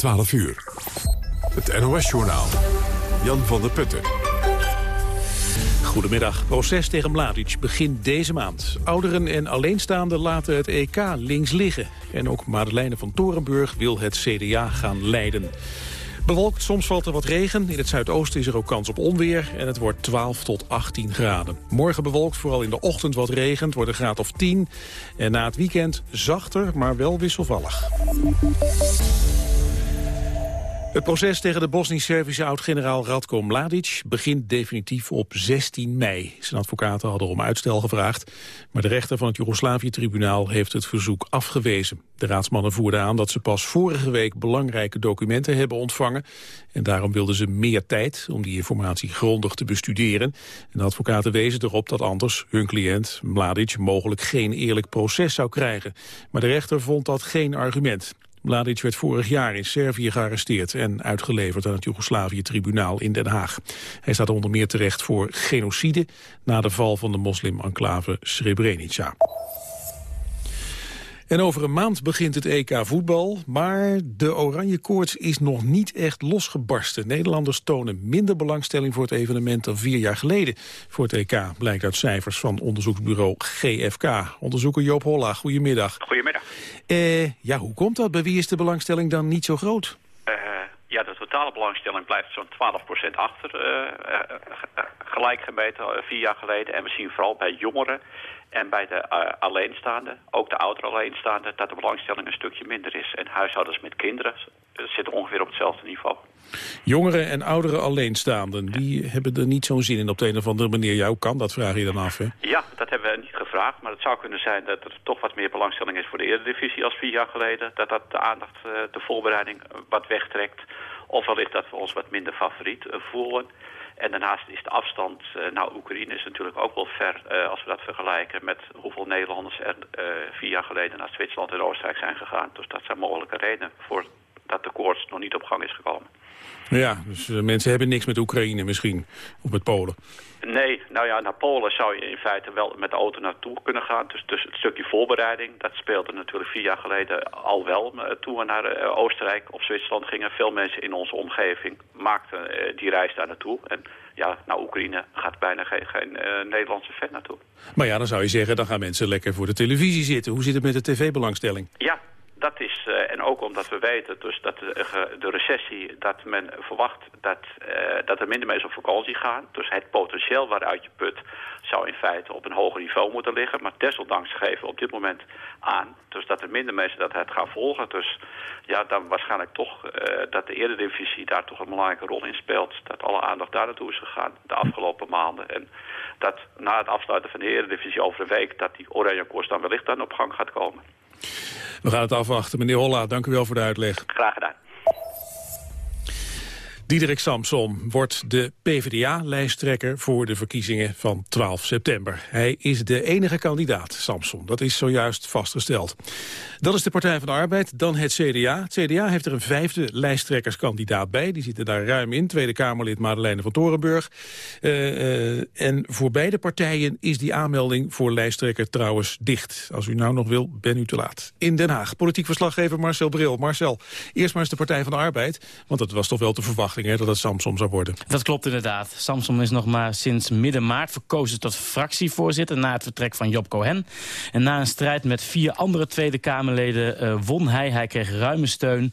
12 uur. Het NOS-journaal. Jan van der Putten. Goedemiddag. Proces tegen Mladic begint deze maand. Ouderen en alleenstaanden laten het EK links liggen. En ook Madeleine van Torenburg wil het CDA gaan leiden. Bewolkt, soms valt er wat regen. In het zuidoosten is er ook kans op onweer. En het wordt 12 tot 18 graden. Morgen bewolkt, vooral in de ochtend wat regent. Wordt een graad of 10. En na het weekend zachter, maar wel wisselvallig. Het proces tegen de Bosnisch-Servische oud-generaal Radko Mladic begint definitief op 16 mei. Zijn advocaten hadden om uitstel gevraagd, maar de rechter van het Joegoslavië-tribunaal heeft het verzoek afgewezen. De raadsmannen voerden aan dat ze pas vorige week belangrijke documenten hebben ontvangen en daarom wilden ze meer tijd om die informatie grondig te bestuderen. En de advocaten wezen erop dat anders hun cliënt Mladic mogelijk geen eerlijk proces zou krijgen. Maar de rechter vond dat geen argument. Mladic werd vorig jaar in Servië gearresteerd en uitgeleverd aan het Joegoslavië-tribunaal in Den Haag. Hij staat onder meer terecht voor genocide na de val van de moslim-enclave Srebrenica. En over een maand begint het EK voetbal, maar de oranje koorts is nog niet echt losgebarsten. Nederlanders tonen minder belangstelling voor het evenement dan vier jaar geleden voor het EK, blijkt uit cijfers van onderzoeksbureau GFK. Onderzoeker Joop Holla, goedemiddag. Goedemiddag. Eh, ja, hoe komt dat? Bij wie is de belangstelling dan niet zo groot? Uh, ja, de totale belangstelling blijft zo'n 12% achter, uh, gelijk gemeten vier jaar geleden. En we zien vooral bij jongeren en bij de uh, alleenstaanden, ook de oudere alleenstaanden, dat de belangstelling een stukje minder is. En huishoudens met kinderen zitten ongeveer op hetzelfde niveau. Jongeren en oudere alleenstaanden, die hebben er niet zo'n zin in op de een of andere manier. Jou kan, dat vraag je dan af, hè? Ja, dat hebben we niet gevraagd. Maar het zou kunnen zijn dat er toch wat meer belangstelling is voor de Eredivisie als vier jaar geleden. Dat dat de aandacht, uh, de voorbereiding wat wegtrekt. Of wellicht dat we ons wat minder favoriet voelen. En daarnaast is de afstand uh, naar Oekraïne is natuurlijk ook wel ver uh, als we dat vergelijken met hoeveel Nederlanders er uh, vier jaar geleden naar Zwitserland en Oostenrijk zijn gegaan. Dus dat zijn mogelijke redenen voor dat de koorts nog niet op gang is gekomen. Ja, dus mensen hebben niks met Oekraïne misschien, of met Polen. Nee, nou ja, naar Polen zou je in feite wel met de auto naartoe kunnen gaan. Dus, dus het stukje voorbereiding, dat speelde natuurlijk vier jaar geleden al wel. Toen we naar uh, Oostenrijk of Zwitserland gingen, veel mensen in onze omgeving maakten die reis daar naartoe. En ja, naar Oekraïne gaat bijna geen, geen uh, Nederlandse fan naartoe. Maar ja, dan zou je zeggen, dan gaan mensen lekker voor de televisie zitten. Hoe zit het met de tv-belangstelling? Ja, dat is, uh, en ook omdat we weten dus dat de, de recessie, dat men verwacht dat, uh, dat er minder mensen op vakantie gaan. Dus het potentieel waaruit je put zou in feite op een hoger niveau moeten liggen. Maar desondanks geven we op dit moment aan dus dat er minder mensen dat het gaan volgen. Dus ja, dan waarschijnlijk toch dat de Eredivisie daar toch een belangrijke rol in speelt. Dat alle aandacht daar naartoe is gegaan de afgelopen maanden. En dat na het afsluiten van de Eredivisie over een week... dat die oranje koers dan wellicht dan op gang gaat komen. We gaan het afwachten. Meneer Holla, dank u wel voor de uitleg. Graag gedaan. Diederik Samson wordt de PvdA-lijsttrekker voor de verkiezingen van 12 september. Hij is de enige kandidaat, Samson. Dat is zojuist vastgesteld. Dat is de Partij van de Arbeid, dan het CDA. Het CDA heeft er een vijfde lijsttrekkerskandidaat bij. Die zitten daar ruim in, Tweede Kamerlid Madeleine van Torenburg. Uh, uh, en voor beide partijen is die aanmelding voor lijsttrekker trouwens dicht. Als u nou nog wil, ben u te laat. In Den Haag, politiek verslaggever Marcel Bril. Marcel, eerst maar eens de Partij van de Arbeid, want dat was toch wel te verwachten Hè, dat het Samsom zou worden. Dat klopt inderdaad. Samsom is nog maar sinds midden maart verkozen tot fractievoorzitter... na het vertrek van Job Cohen. En na een strijd met vier andere Tweede Kamerleden uh, won hij. Hij kreeg ruime steun, 54%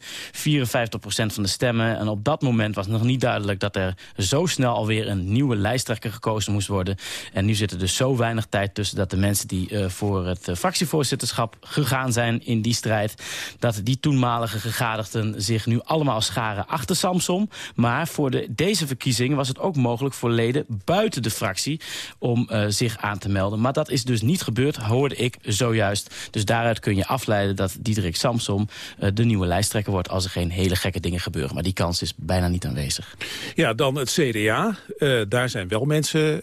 van de stemmen. En op dat moment was nog niet duidelijk dat er zo snel alweer... een nieuwe lijsttrekker gekozen moest worden. En nu zit er dus zo weinig tijd tussen dat de mensen die uh, voor het uh, fractievoorzitterschap gegaan zijn in die strijd... dat die toenmalige gegadigden zich nu allemaal scharen achter Samsom. Maar voor de, deze verkiezing was het ook mogelijk voor leden buiten de fractie om uh, zich aan te melden. Maar dat is dus niet gebeurd, hoorde ik zojuist. Dus daaruit kun je afleiden dat Diederik Samsom uh, de nieuwe lijsttrekker wordt als er geen hele gekke dingen gebeuren. Maar die kans is bijna niet aanwezig. Ja, dan het CDA. Uh, daar zijn wel mensen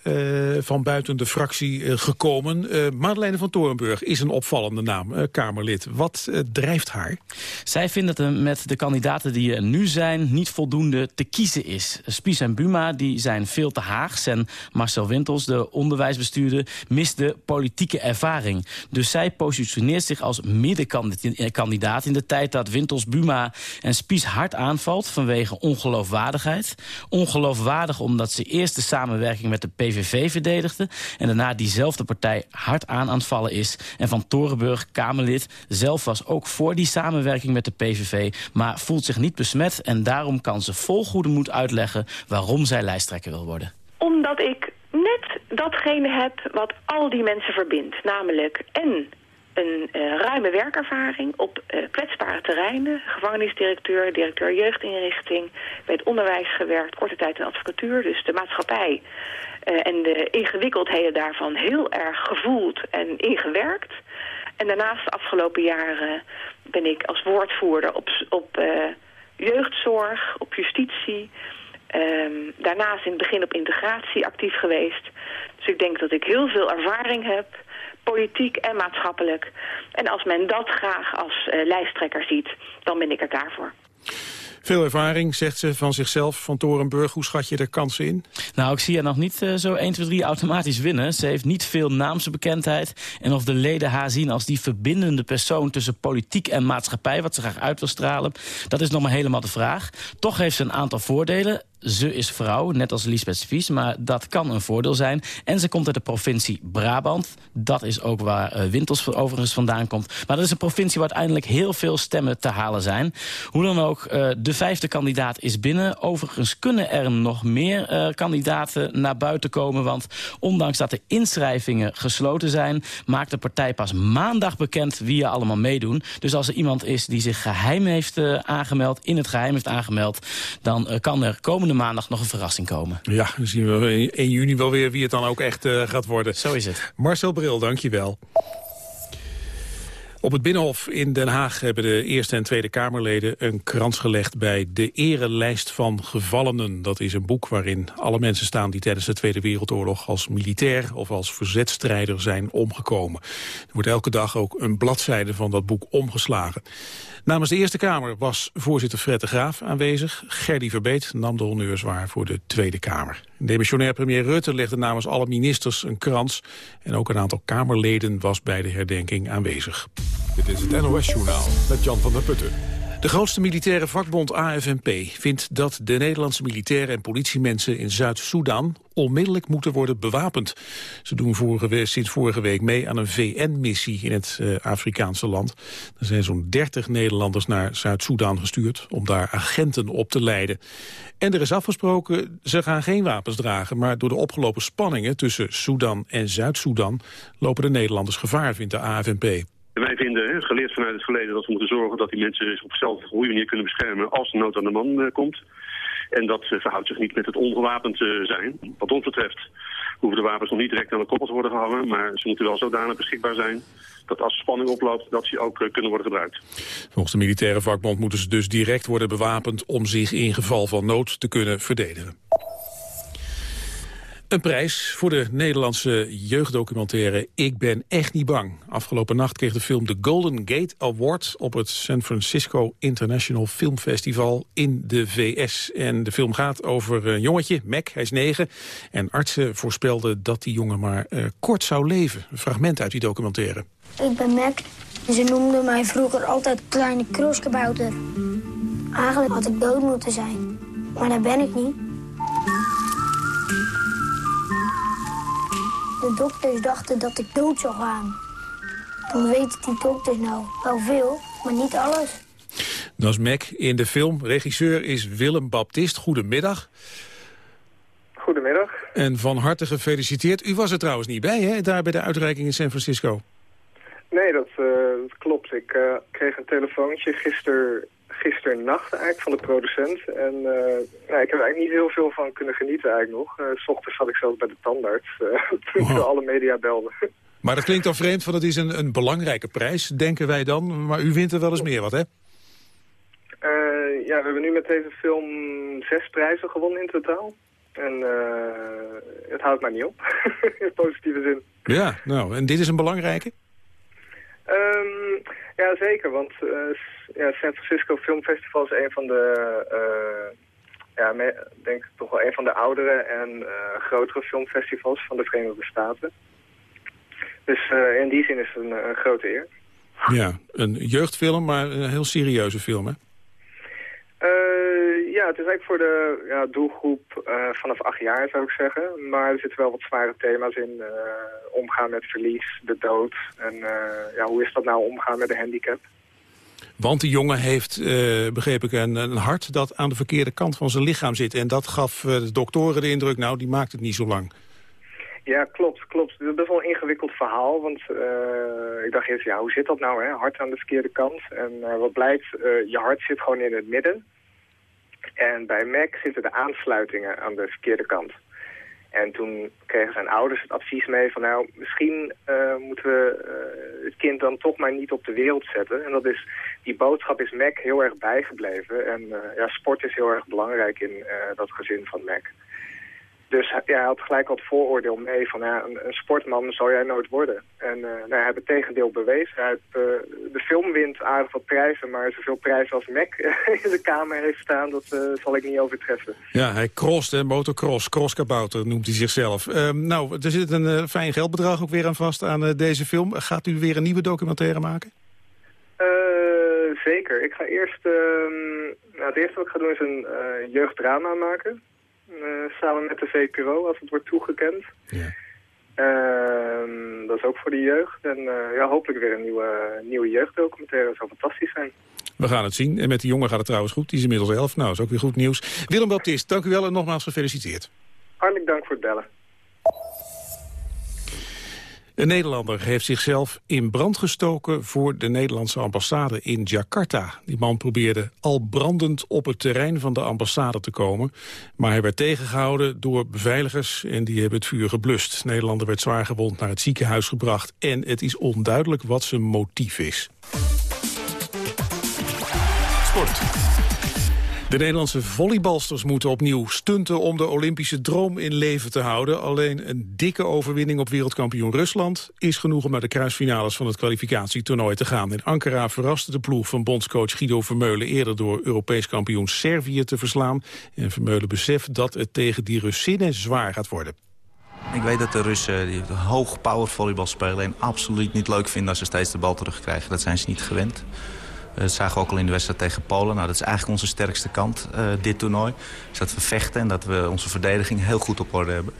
van buiten de fractie gekomen. Madeleine van Torenburg is een opvallende naam, Kamerlid. Wat drijft haar? Zij vindt er met de kandidaten die er nu zijn niet voldoende te kiezen is. Spies en Buma die zijn veel te Haags en Marcel Wintels, de onderwijsbestuurder, mist de politieke ervaring. Dus zij positioneert zich als middenkandidaat in de tijd dat Wintels, Buma en Spies hard aanvalt vanwege ongeloofwaardigheid. Ongeloofwaardig omdat ze eerst de samenwerking met de PVV verdedigde en daarna diezelfde partij hard aan aan het vallen is. En van Torenburg, Kamerlid, zelf was ook voor die samenwerking met de PVV, maar voelt zich niet besmet en daarom kan ze vol moed uitleggen waarom zij lijsttrekker wil worden. Omdat ik net datgene heb wat al die mensen verbindt, namelijk en een uh, ruime werkervaring op uh, kwetsbare terreinen. Gevangenisdirecteur, directeur jeugdinrichting, bij het onderwijs gewerkt, korte tijd in advocatuur. Dus de maatschappij uh, en de ingewikkeldheden daarvan heel erg gevoeld en ingewerkt. En daarnaast de afgelopen jaren ben ik als woordvoerder op, op jeugdzorg, op justitie. Um, daarnaast in het begin op integratie actief geweest. Dus ik denk dat ik heel veel ervaring heb politiek en maatschappelijk. En als men dat graag als uh, lijsttrekker ziet, dan ben ik er daarvoor. Veel ervaring, zegt ze van zichzelf, van Torenburg. Hoe schat je er kansen in? Nou, ik zie haar nog niet uh, zo 1, 2, 3 automatisch winnen. Ze heeft niet veel naamse bekendheid. En of de leden haar zien als die verbindende persoon... tussen politiek en maatschappij, wat ze graag uit wil stralen... dat is nog maar helemaal de vraag. Toch heeft ze een aantal voordelen ze is vrouw, net als Lisbeth Spies, maar dat kan een voordeel zijn. En ze komt uit de provincie Brabant. Dat is ook waar uh, Wintels overigens vandaan komt. Maar dat is een provincie waar uiteindelijk heel veel stemmen te halen zijn. Hoe dan ook, uh, de vijfde kandidaat is binnen. Overigens kunnen er nog meer uh, kandidaten naar buiten komen. Want ondanks dat de inschrijvingen gesloten zijn... maakt de partij pas maandag bekend wie er allemaal meedoen. Dus als er iemand is die zich geheim heeft aangemeld... in het geheim heeft aangemeld... dan kan er komende maandag nog een verrassing komen. Ja, dan zien we in 1 juni wel weer wie het dan ook echt uh, gaat worden. Zo is het. Marcel Bril, dank je wel. Op het Binnenhof in Den Haag hebben de Eerste en Tweede Kamerleden een krans gelegd bij de Erelijst van Gevallenen. Dat is een boek waarin alle mensen staan die tijdens de Tweede Wereldoorlog als militair of als verzetstrijder zijn omgekomen. Er wordt elke dag ook een bladzijde van dat boek omgeslagen. Namens de Eerste Kamer was voorzitter Fred de Graaf aanwezig. Gerdy Verbeet nam de honneurs waar voor de Tweede Kamer. Demissionair premier Rutte legde namens alle ministers een krans. En ook een aantal Kamerleden was bij de herdenking aanwezig. Dit is het NOS-journaal met Jan van der Putten. De grootste militaire vakbond AFNP vindt dat de Nederlandse militairen en politiemensen in Zuid-Soedan onmiddellijk moeten worden bewapend. Ze doen vorige, sinds vorige week mee aan een VN-missie in het uh, Afrikaanse land. Er zijn zo'n 30 Nederlanders naar Zuid-Soedan gestuurd om daar agenten op te leiden. En er is afgesproken, ze gaan geen wapens dragen, maar door de opgelopen spanningen tussen Soedan en Zuid-Soedan lopen de Nederlanders gevaar, vindt de AFNP. Wij vinden, geleerd vanuit het verleden, dat we moeten zorgen dat die mensen zich op dezelfde goede manier kunnen beschermen als de nood aan de man uh, komt. En dat uh, verhoudt zich niet met het ongewapend uh, zijn. Wat ons betreft hoeven de wapens nog niet direct aan de koppel te worden gehangen, maar ze moeten wel zodanig beschikbaar zijn dat als spanning oploopt, dat ze ook kunnen worden gebruikt. Volgens de militaire vakbond moeten ze dus direct worden bewapend om zich in geval van nood te kunnen verdedigen. Een prijs voor de Nederlandse jeugddocumentaire Ik ben echt niet bang. Afgelopen nacht kreeg de film de Golden Gate Award... op het San Francisco International Film Festival in de VS. En de film gaat over een jongetje, Mac, hij is negen... en artsen voorspelden dat die jongen maar uh, kort zou leven. Een fragment uit die documentaire. Ik ben Mac en ze noemden mij vroeger altijd kleine kroeskabouter. Eigenlijk had ik dood moeten zijn, maar dat ben ik niet... De dokters dachten dat ik dood zou gaan. Dan weten die dokters nou wel veel, maar niet alles. Dat is Mac in de film. Regisseur is Willem Baptist. Goedemiddag. Goedemiddag. En van harte gefeliciteerd. U was er trouwens niet bij, hè, daar bij de uitreiking in San Francisco? Nee, dat, uh, dat klopt. Ik uh, kreeg een telefoontje gisteren gisternacht eigenlijk van de producent. En uh, nou, ik heb er eigenlijk niet heel veel van kunnen genieten eigenlijk nog. Uh, s ochtends zat ik zelfs bij de tandarts uh, toen wow. alle media belden. Maar dat klinkt dan vreemd, van het is een, een belangrijke prijs, denken wij dan. Maar u wint er wel eens meer wat, hè? ja, we hebben nu met deze film zes prijzen gewonnen in totaal. En het houdt maar niet op, in positieve zin. Ja, nou, en dit is een belangrijke? Um, ja, zeker, want uh, ja, San Francisco Film Festival is een van de uh, ja, denk ik toch wel een van de oudere en grotere filmfestivals van de Verenigde Staten. Dus in die zin is het een, een grote eer. Ja, een jeugdfilm, maar een heel serieuze film, hè? Uh, ja, het is eigenlijk voor de ja, doelgroep uh, vanaf acht jaar, zou ik zeggen. Maar er zitten wel wat zware thema's in. Uh, omgaan met verlies, de dood. En ja, hoe is dat nou omgaan met een handicap? Want die jongen heeft, begreep ik, een, een, hart dat aan de verkeerde kant van zijn lichaam zit. En dat gaf de doktoren de indruk, nou, die maakt het niet zo lang. Ja, klopt, klopt. Dat is wel een ingewikkeld verhaal, want uh, ik dacht eerst, ja, hoe zit dat nou, hè? Hart aan de verkeerde kant. En uh, wat blijkt, uh, je hart zit gewoon in het midden. En bij Mac zitten de aansluitingen aan de verkeerde kant. En toen kregen zijn ouders het advies mee van, nou, misschien moeten we het kind dan toch maar niet op de wereld zetten. En dat is, die boodschap is Mac heel erg bijgebleven. En ja, sport is heel erg belangrijk in dat gezin van Mac. Dus ja, hij had gelijk al het vooroordeel mee van ja, een, een sportman zou jij nooit worden. En uh, nou, hij heeft het tegendeel bewezen. Hij heeft, uh, de film wint aardig wat prijzen, maar zoveel prijzen als Mac in de kamer heeft staan, dat uh, zal ik niet overtreffen. Ja, hij crost, hè, motocross, crosskabouter noemt hij zichzelf. Ehm, nou, er zit een fijn geldbedrag ook weer aan vast aan deze film. Gaat u weer een nieuwe documentaire maken? zeker. Ik ga eerst, ehm, nou, het eerste wat ik ga doen is een jeugddrama maken. Eh, samen met de VPRO, als het wordt toegekend. Ja. Ehm, dat is ook voor de jeugd. En uh, ja, hopelijk weer een nieuwe, nieuwe jeugddocumentaire. Dat zou fantastisch zijn. We gaan het zien. En met die jongen gaat het trouwens goed. Die is inmiddels elf. Nou, is ook weer goed nieuws. Willem Baptist, dank u wel en nogmaals gefeliciteerd. Hartelijk dank voor het bellen. Een Nederlander heeft zichzelf in brand gestoken voor de Nederlandse ambassade in Jakarta. Die man probeerde al brandend op het terrein van de ambassade te komen. Maar hij werd tegengehouden door beveiligers en die hebben het vuur geblust. De Nederlander werd zwaar gewond naar het ziekenhuis gebracht. En het is onduidelijk wat zijn motief is. Sport. De Nederlandse volleybalsters moeten opnieuw stunten om de Olympische droom in leven te houden. Alleen een dikke overwinning op wereldkampioen Rusland is genoeg om naar de kruisfinales van het kwalificatietoernooi te gaan. In Ankara verraste de ploeg van bondscoach Guido Vermeulen eerder door Europees kampioen Servië te verslaan. En Vermeulen beseft dat het tegen die Russinnen zwaar gaat worden. Ik weet dat de Russen die hoog power volleybal spelen... en absoluut niet leuk vinden als ze steeds de bal terugkrijgen. Dat zijn ze niet gewend. Eh, dat zagen we ook al in de wedstrijd tegen Polen. Nou, dat is eigenlijk onze sterkste kant, uh, dit toernooi. Is dat we vechten en dat we onze verdediging heel goed op orde hebben.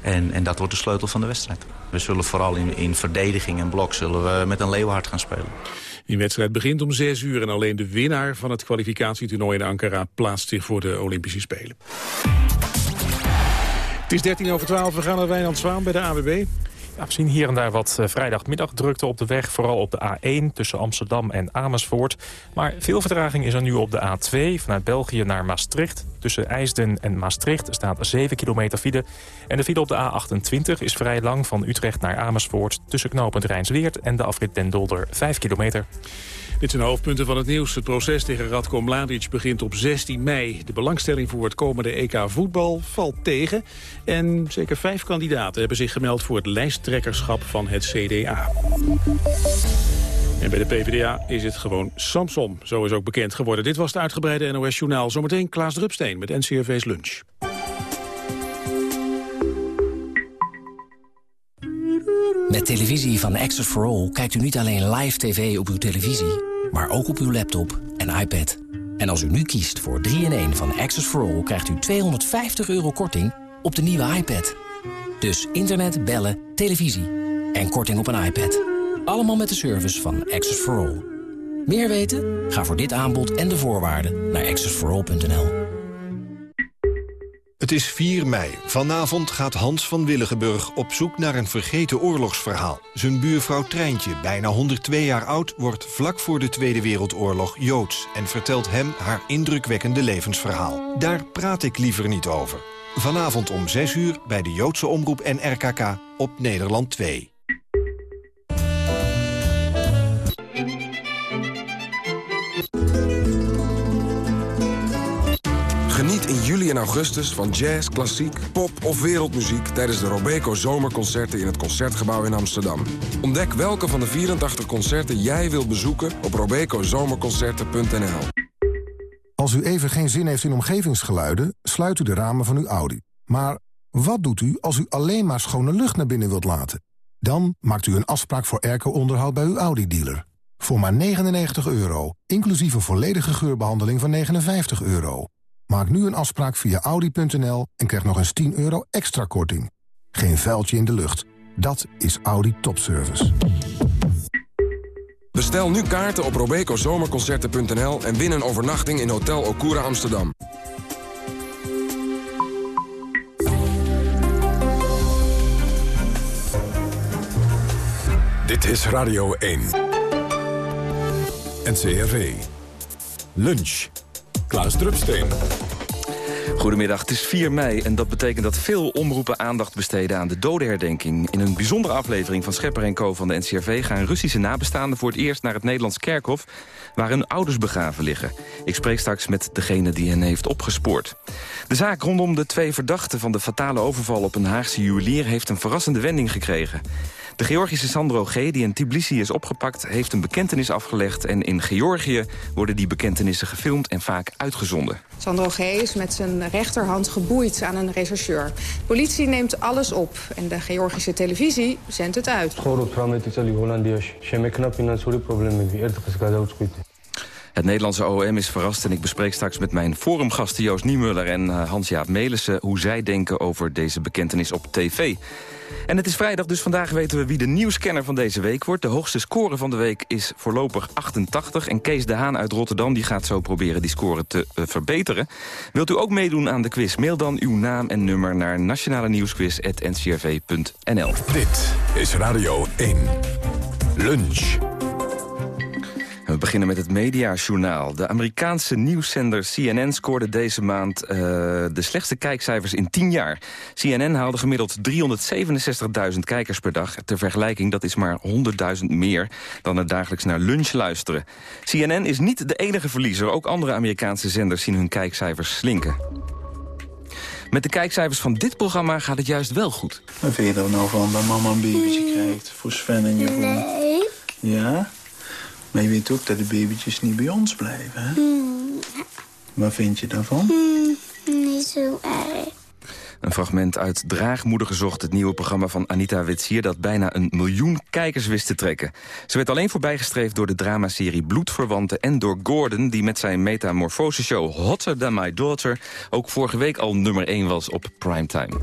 En, en dat wordt de sleutel van de wedstrijd. We zullen vooral in, in verdediging en blok zullen we met een leeuwhard gaan spelen. Die wedstrijd begint om 6 uur en alleen de winnaar van het kwalificatietoernooi in Ankara plaatst zich voor de Olympische Spelen. Het is 13 over 12, we gaan naar Wijnand Zwaan bij de AWB we zien hier en daar wat uh, vrijdagmiddagdrukte op de weg. Vooral op de A1 tussen Amsterdam en Amersfoort. Maar veel vertraging is er nu op de A2 vanuit België naar Maastricht. Tussen IJsden en Maastricht staat 7 kilometer file. En de file op de A28 is vrij lang van Utrecht naar Amersfoort... tussen knooppunt Rijnsweert en de afrit Den Dolder 5 kilometer. Dit zijn de hoofdpunten van het nieuws. Het proces tegen Radko Mladic begint op 16 mei. De belangstelling voor het komende EK voetbal valt tegen. En zeker vijf kandidaten hebben zich gemeld voor het lijsttrekkerschap van het CDA. En bij de PvdA is het gewoon Samson. Zo is ook bekend geworden. Dit was het uitgebreide NOS-journaal. Zometeen Klaas Drupsteen met NCRV's Lunch. Met televisie van Access for All kijkt u niet alleen live tv op uw televisie maar ook op uw laptop en iPad. En als u nu kiest voor 3-in-1 van Access for All... krijgt u 250 euro korting op de nieuwe iPad. Dus internet, bellen, televisie en korting op een iPad. Allemaal met de service van Access for All. Meer weten? Ga voor dit aanbod en de voorwaarden naar accessforall.nl. Het is 4 mei. Vanavond gaat Hans van Willigenburg op zoek naar een vergeten oorlogsverhaal. Zijn buurvrouw Treintje, bijna 102 jaar oud, wordt vlak voor de Tweede Wereldoorlog Joods... en vertelt hem haar indrukwekkende levensverhaal. Daar praat ik liever niet over. Vanavond om 6 uur bij de Joodse Omroep en RKK op Nederland 2. In juli en augustus van jazz, klassiek, pop of wereldmuziek... tijdens de Robeco Zomerconcerten in het Concertgebouw in Amsterdam. Ontdek welke van de 84 concerten jij wilt bezoeken op robecozomerconcerten.nl. Als u even geen zin heeft in omgevingsgeluiden, sluit u de ramen van uw Audi. Maar wat doet u als u alleen maar schone lucht naar binnen wilt laten? Dan maakt u een afspraak voor airco-onderhoud bij uw Audi-dealer. Voor maar 99 euro, inclusief een volledige geurbehandeling van 59 euro. Maak nu een afspraak via audi.nl en krijg nog eens 10 euro extra korting. Geen vuiltje in de lucht. Dat is Audi Topservice. Bestel nu kaarten op robecozomerconcerten.nl en win een overnachting in Hotel Okura Amsterdam. Dit is Radio 1. NCRV. Lunch. Klaas Drupsteen. Goedemiddag, het is 4 mei en dat betekent dat veel omroepen aandacht besteden aan de dodenherdenking. In een bijzondere aflevering van Schepper Co van de NCRV gaan Russische nabestaanden voor het eerst naar het Nederlands kerkhof waar hun ouders begraven liggen. Ik spreek straks met degene die hen heeft opgespoord. De zaak rondom de twee verdachten van de fatale overval op een Haagse juwelier heeft een verrassende wending gekregen. De Georgische Sandro G., die in Tbilisi is opgepakt... heeft een bekentenis afgelegd en in Georgië worden die bekentenissen gefilmd en vaak uitgezonden. Sandro G. is met zijn rechterhand geboeid aan een rechercheur. Politie neemt alles op en de Georgische televisie zendt het uit. Het Nederlandse OM is verrast en ik bespreek straks met mijn forumgasten Joost Niemuller en uh, Hans-Jaap Melissen... hoe zij denken over deze bekentenis op tv. En het is vrijdag, dus vandaag weten we wie de nieuwscanner van deze week wordt. De hoogste score van de week is voorlopig 88. En Kees de Haan uit Rotterdam die gaat zo proberen die score te uh, verbeteren. Wilt u ook meedoen aan de quiz? Mail dan uw naam en nummer naar nationale nieuwsquiz.ncrv.nl. Dit is Radio 1. Lunch. We beginnen met het Mediajournaal. De Amerikaanse nieuwszender CNN scoorde deze maand uh, de slechtste kijkcijfers in 10 jaar. CNN haalde gemiddeld 367.000 kijkers per dag. Ter vergelijking, dat is maar 100.000 meer dan er dagelijks naar lunch luisteren. CNN is niet de enige verliezer. Ook andere Amerikaanse zenders zien hun kijkcijfers slinken. Met de kijkcijfers van dit programma gaat het juist wel goed. Wat vind je er nou van dat mama een babytje krijgt voor Sven en Jeroen? Nee. Ja? Maar je weet ook dat de babytjes niet bij ons blijven, hè? Hmm. Wat vind je daarvan? Hmm, niet zo erg. Een fragment uit Draagmoeder gezocht, het nieuwe programma van Anita Witsier... dat bijna een miljoen kijkers wist te trekken. Ze werd alleen voorbijgestreefd door de dramaserie Bloedverwanten... en door Gordon, die met zijn metamorfose-show Hotter Than My Daughter... ook vorige week al nummer 1 was op primetime.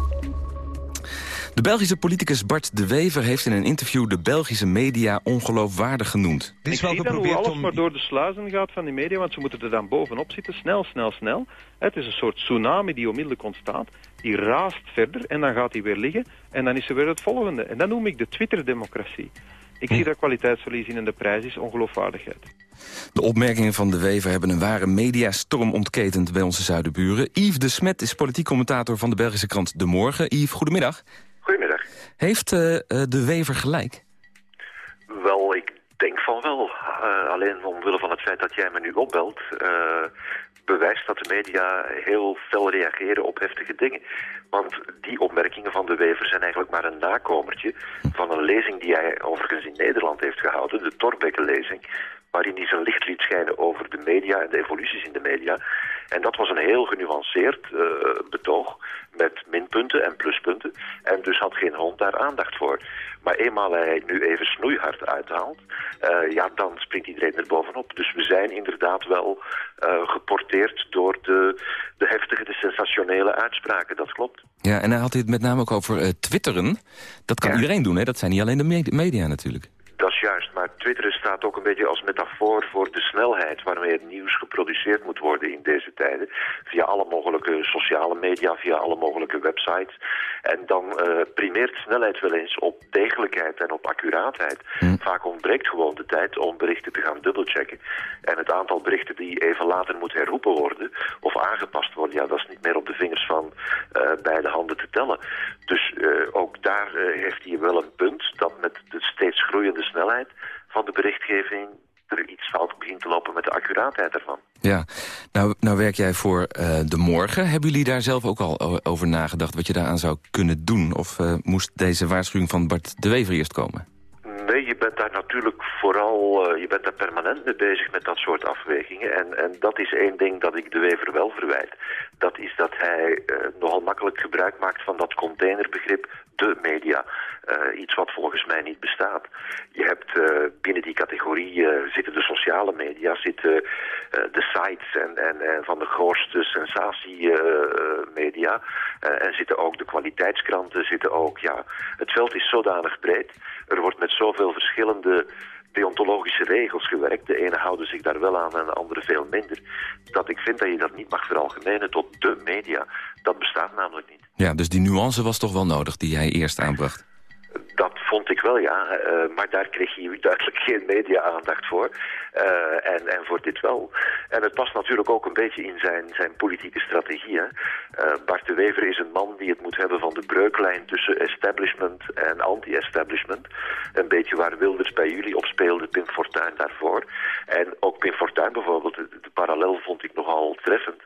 De Belgische politicus Bart de Wever heeft in een interview de Belgische media ongeloofwaardig genoemd. Ik zie dan hoe alles om... maar door de sluizen gaat van die media, want ze moeten er dan bovenop zitten, snel, snel, snel. Het is een soort tsunami die onmiddellijk ontstaat, die raast verder en dan gaat hij weer liggen en dan is er weer het volgende. En dat noem ik de Twitter-democratie. Ik zie dat kwaliteitsverlies in en de prijs is ongeloofwaardigheid. De opmerkingen van de Wever hebben een ware mediastorm ontketend bij onze zuidenburen. Yves de Smet is politiek commentator van de Belgische krant De Morgen. Yves, goedemiddag. Heeft uh, de Wever gelijk? Wel, ik denk van wel. Uh, alleen omwille van het feit dat jij me nu opbelt... Bewijst dat de media heel fel reageren op heftige dingen. Want die opmerkingen van de Wever zijn eigenlijk maar een nakomertje... van een lezing die hij overigens in Nederland heeft gehouden, de Torbekke-lezing waarin hij zijn licht liet schijnen over de media en de evoluties in de media. En dat was een heel genuanceerd uh, betoog met minpunten en pluspunten. En dus had geen hond daar aandacht voor. Maar eenmaal hij nu even snoeihard uithaalt, uh, ja, dan springt iedereen er bovenop. Dus we zijn inderdaad wel uh, geporteerd door de, de heftige, de sensationele uitspraken. Dat klopt. Ja, en hij had dit met name ook over twitteren. Dat kan ja. iedereen doen, hè? Dat zijn niet alleen de media natuurlijk. Dat is juist, maar Twitter staat ook een beetje als metafoor voor de snelheid waarmee het nieuws geproduceerd moet worden in deze tijden. Via alle mogelijke sociale media, via alle mogelijke websites. En dan uh, primeert snelheid wel eens op degelijkheid en op accuraatheid. Hm. Vaak ontbreekt gewoon de tijd om berichten te gaan dubbelchecken. En het aantal berichten die even later moet herroepen worden of aangepast worden, ja, dat is niet meer op de vingers van uh, beide handen te tellen. Dus uh, ook daar heeft hij wel een punt dat met de steeds groeiende snelheid van de berichtgeving er iets fout begint te lopen met de accuraatheid ervan. Ja, nou, nou werk jij voor uh, De Morgen. Hebben jullie daar zelf ook al over nagedacht wat je daaraan zou kunnen doen? Of uh, moest deze waarschuwing van Bart de Wever eerst komen? Natuurlijk vooral, uh, je bent daar permanent mee bezig met dat soort afwegingen. En, en dat is één ding dat ik de Wever wel verwijt. Dat is dat hij uh, nogal makkelijk gebruik maakt van dat containerbegrip de media. Uh, iets wat volgens mij niet bestaat. Je hebt binnen die categorie zitten de sociale media, zitten de sites en, en, en, van de grootste sensatiemedia. en zitten ook de kwaliteitskranten, zitten ook, ja, het veld is zodanig breed. Er wordt met zoveel verschillende deontologische regels gewerkt. De ene houden zich daar wel aan en de andere veel minder. Dat ik vind dat je dat niet mag veralgemenen tot de media. Dat bestaat namelijk niet. Ja, dus die nuance was toch wel nodig die jij eerst aanbracht? Dat vond ik wel, ja. Uh, maar daar kreeg je duidelijk geen media-aandacht voor. Uh, en, en voor dit wel. En het past natuurlijk ook een beetje in zijn, zijn politieke strategie. Uh, Bart de Wever is een man die het moet hebben van de breuklijn tussen establishment en anti-establishment. Een beetje waar Wilders bij jullie op speelde, Pim Fortuyn daarvoor. En ook Pim Fortuyn bijvoorbeeld, de, de parallel vond ik nogal treffend.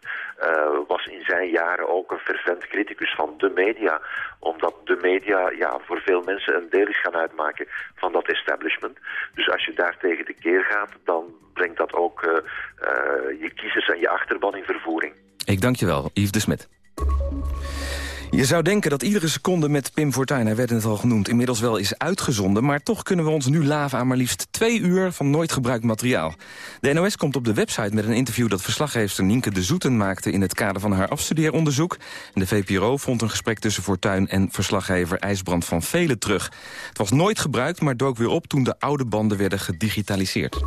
Was in zijn jaren ook een fervent criticus van de media. Omdat de media ja, voor veel mensen deel is gaan uitmaken van dat establishment. Dus als je daar tegen de keer gaat, dan brengt dat ook uh, uh, je kiezers en je achterban in vervoering. Ik dank je wel, Yves de Smet. Je zou denken dat iedere seconde met Pim Fortuyn, hij werd het al genoemd, inmiddels wel is uitgezonden. Maar toch kunnen we ons nu laven aan maar liefst twee uur van nooit gebruikt materiaal. De NOS komt op de website met een interview dat verslaggever Nienke de Zoeten maakte in het kader van haar afstudeeronderzoek. De VPRO vond een gesprek tussen Fortuyn en verslaggever IJsbrand van Velen terug. Het was nooit gebruikt, maar dook weer op toen de oude banden werden gedigitaliseerd.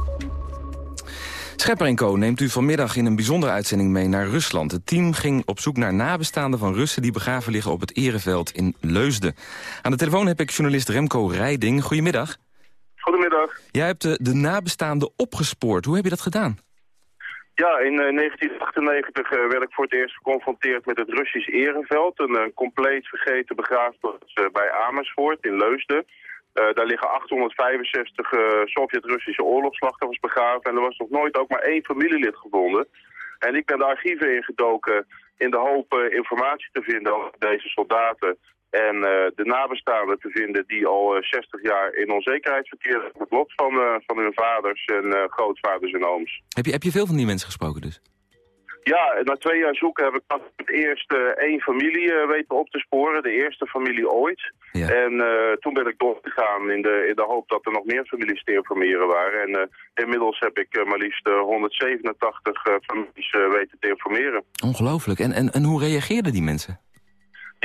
Schepper Co. neemt u vanmiddag in een bijzondere uitzending mee naar Rusland. Het team ging op zoek naar nabestaanden van Russen... die begraven liggen op het Ereveld in Leusden. Aan de telefoon heb ik journalist Remco Rijding. Goedemiddag. Goedemiddag. Jij hebt de, de nabestaanden opgespoord. Hoe heb je dat gedaan? Ja, in uh, 1998 uh, werd ik voor het eerst geconfronteerd met het Russisch Ereveld. Een uh, compleet vergeten begraafplaats bij Amersfoort in Leusden. Uh, daar liggen 865 uh, Sovjet-Russische oorlogsslachtoffers begraven. En er was nog nooit ook maar één familielid gevonden. En ik ben de archieven ingedoken in de hoop uh, informatie te vinden over deze soldaten. En de nabestaanden te vinden die al 60 jaar in onzekerheid verkeerden. Het lot van, van hun vaders en grootvaders en ooms. Heb je, heb je veel van die mensen gesproken dus? Ja, na twee jaar zoeken heb ik het eerst uh, één familie uh, weten op te sporen. De eerste familie ooit. Ja. En uh, toen ben ik doorgegaan in de, in de hoop dat er nog meer families te informeren waren. En inmiddels heb ik maar liefst 187 families weten te informeren. Ongelooflijk. En, en, en hoe reageerden die mensen?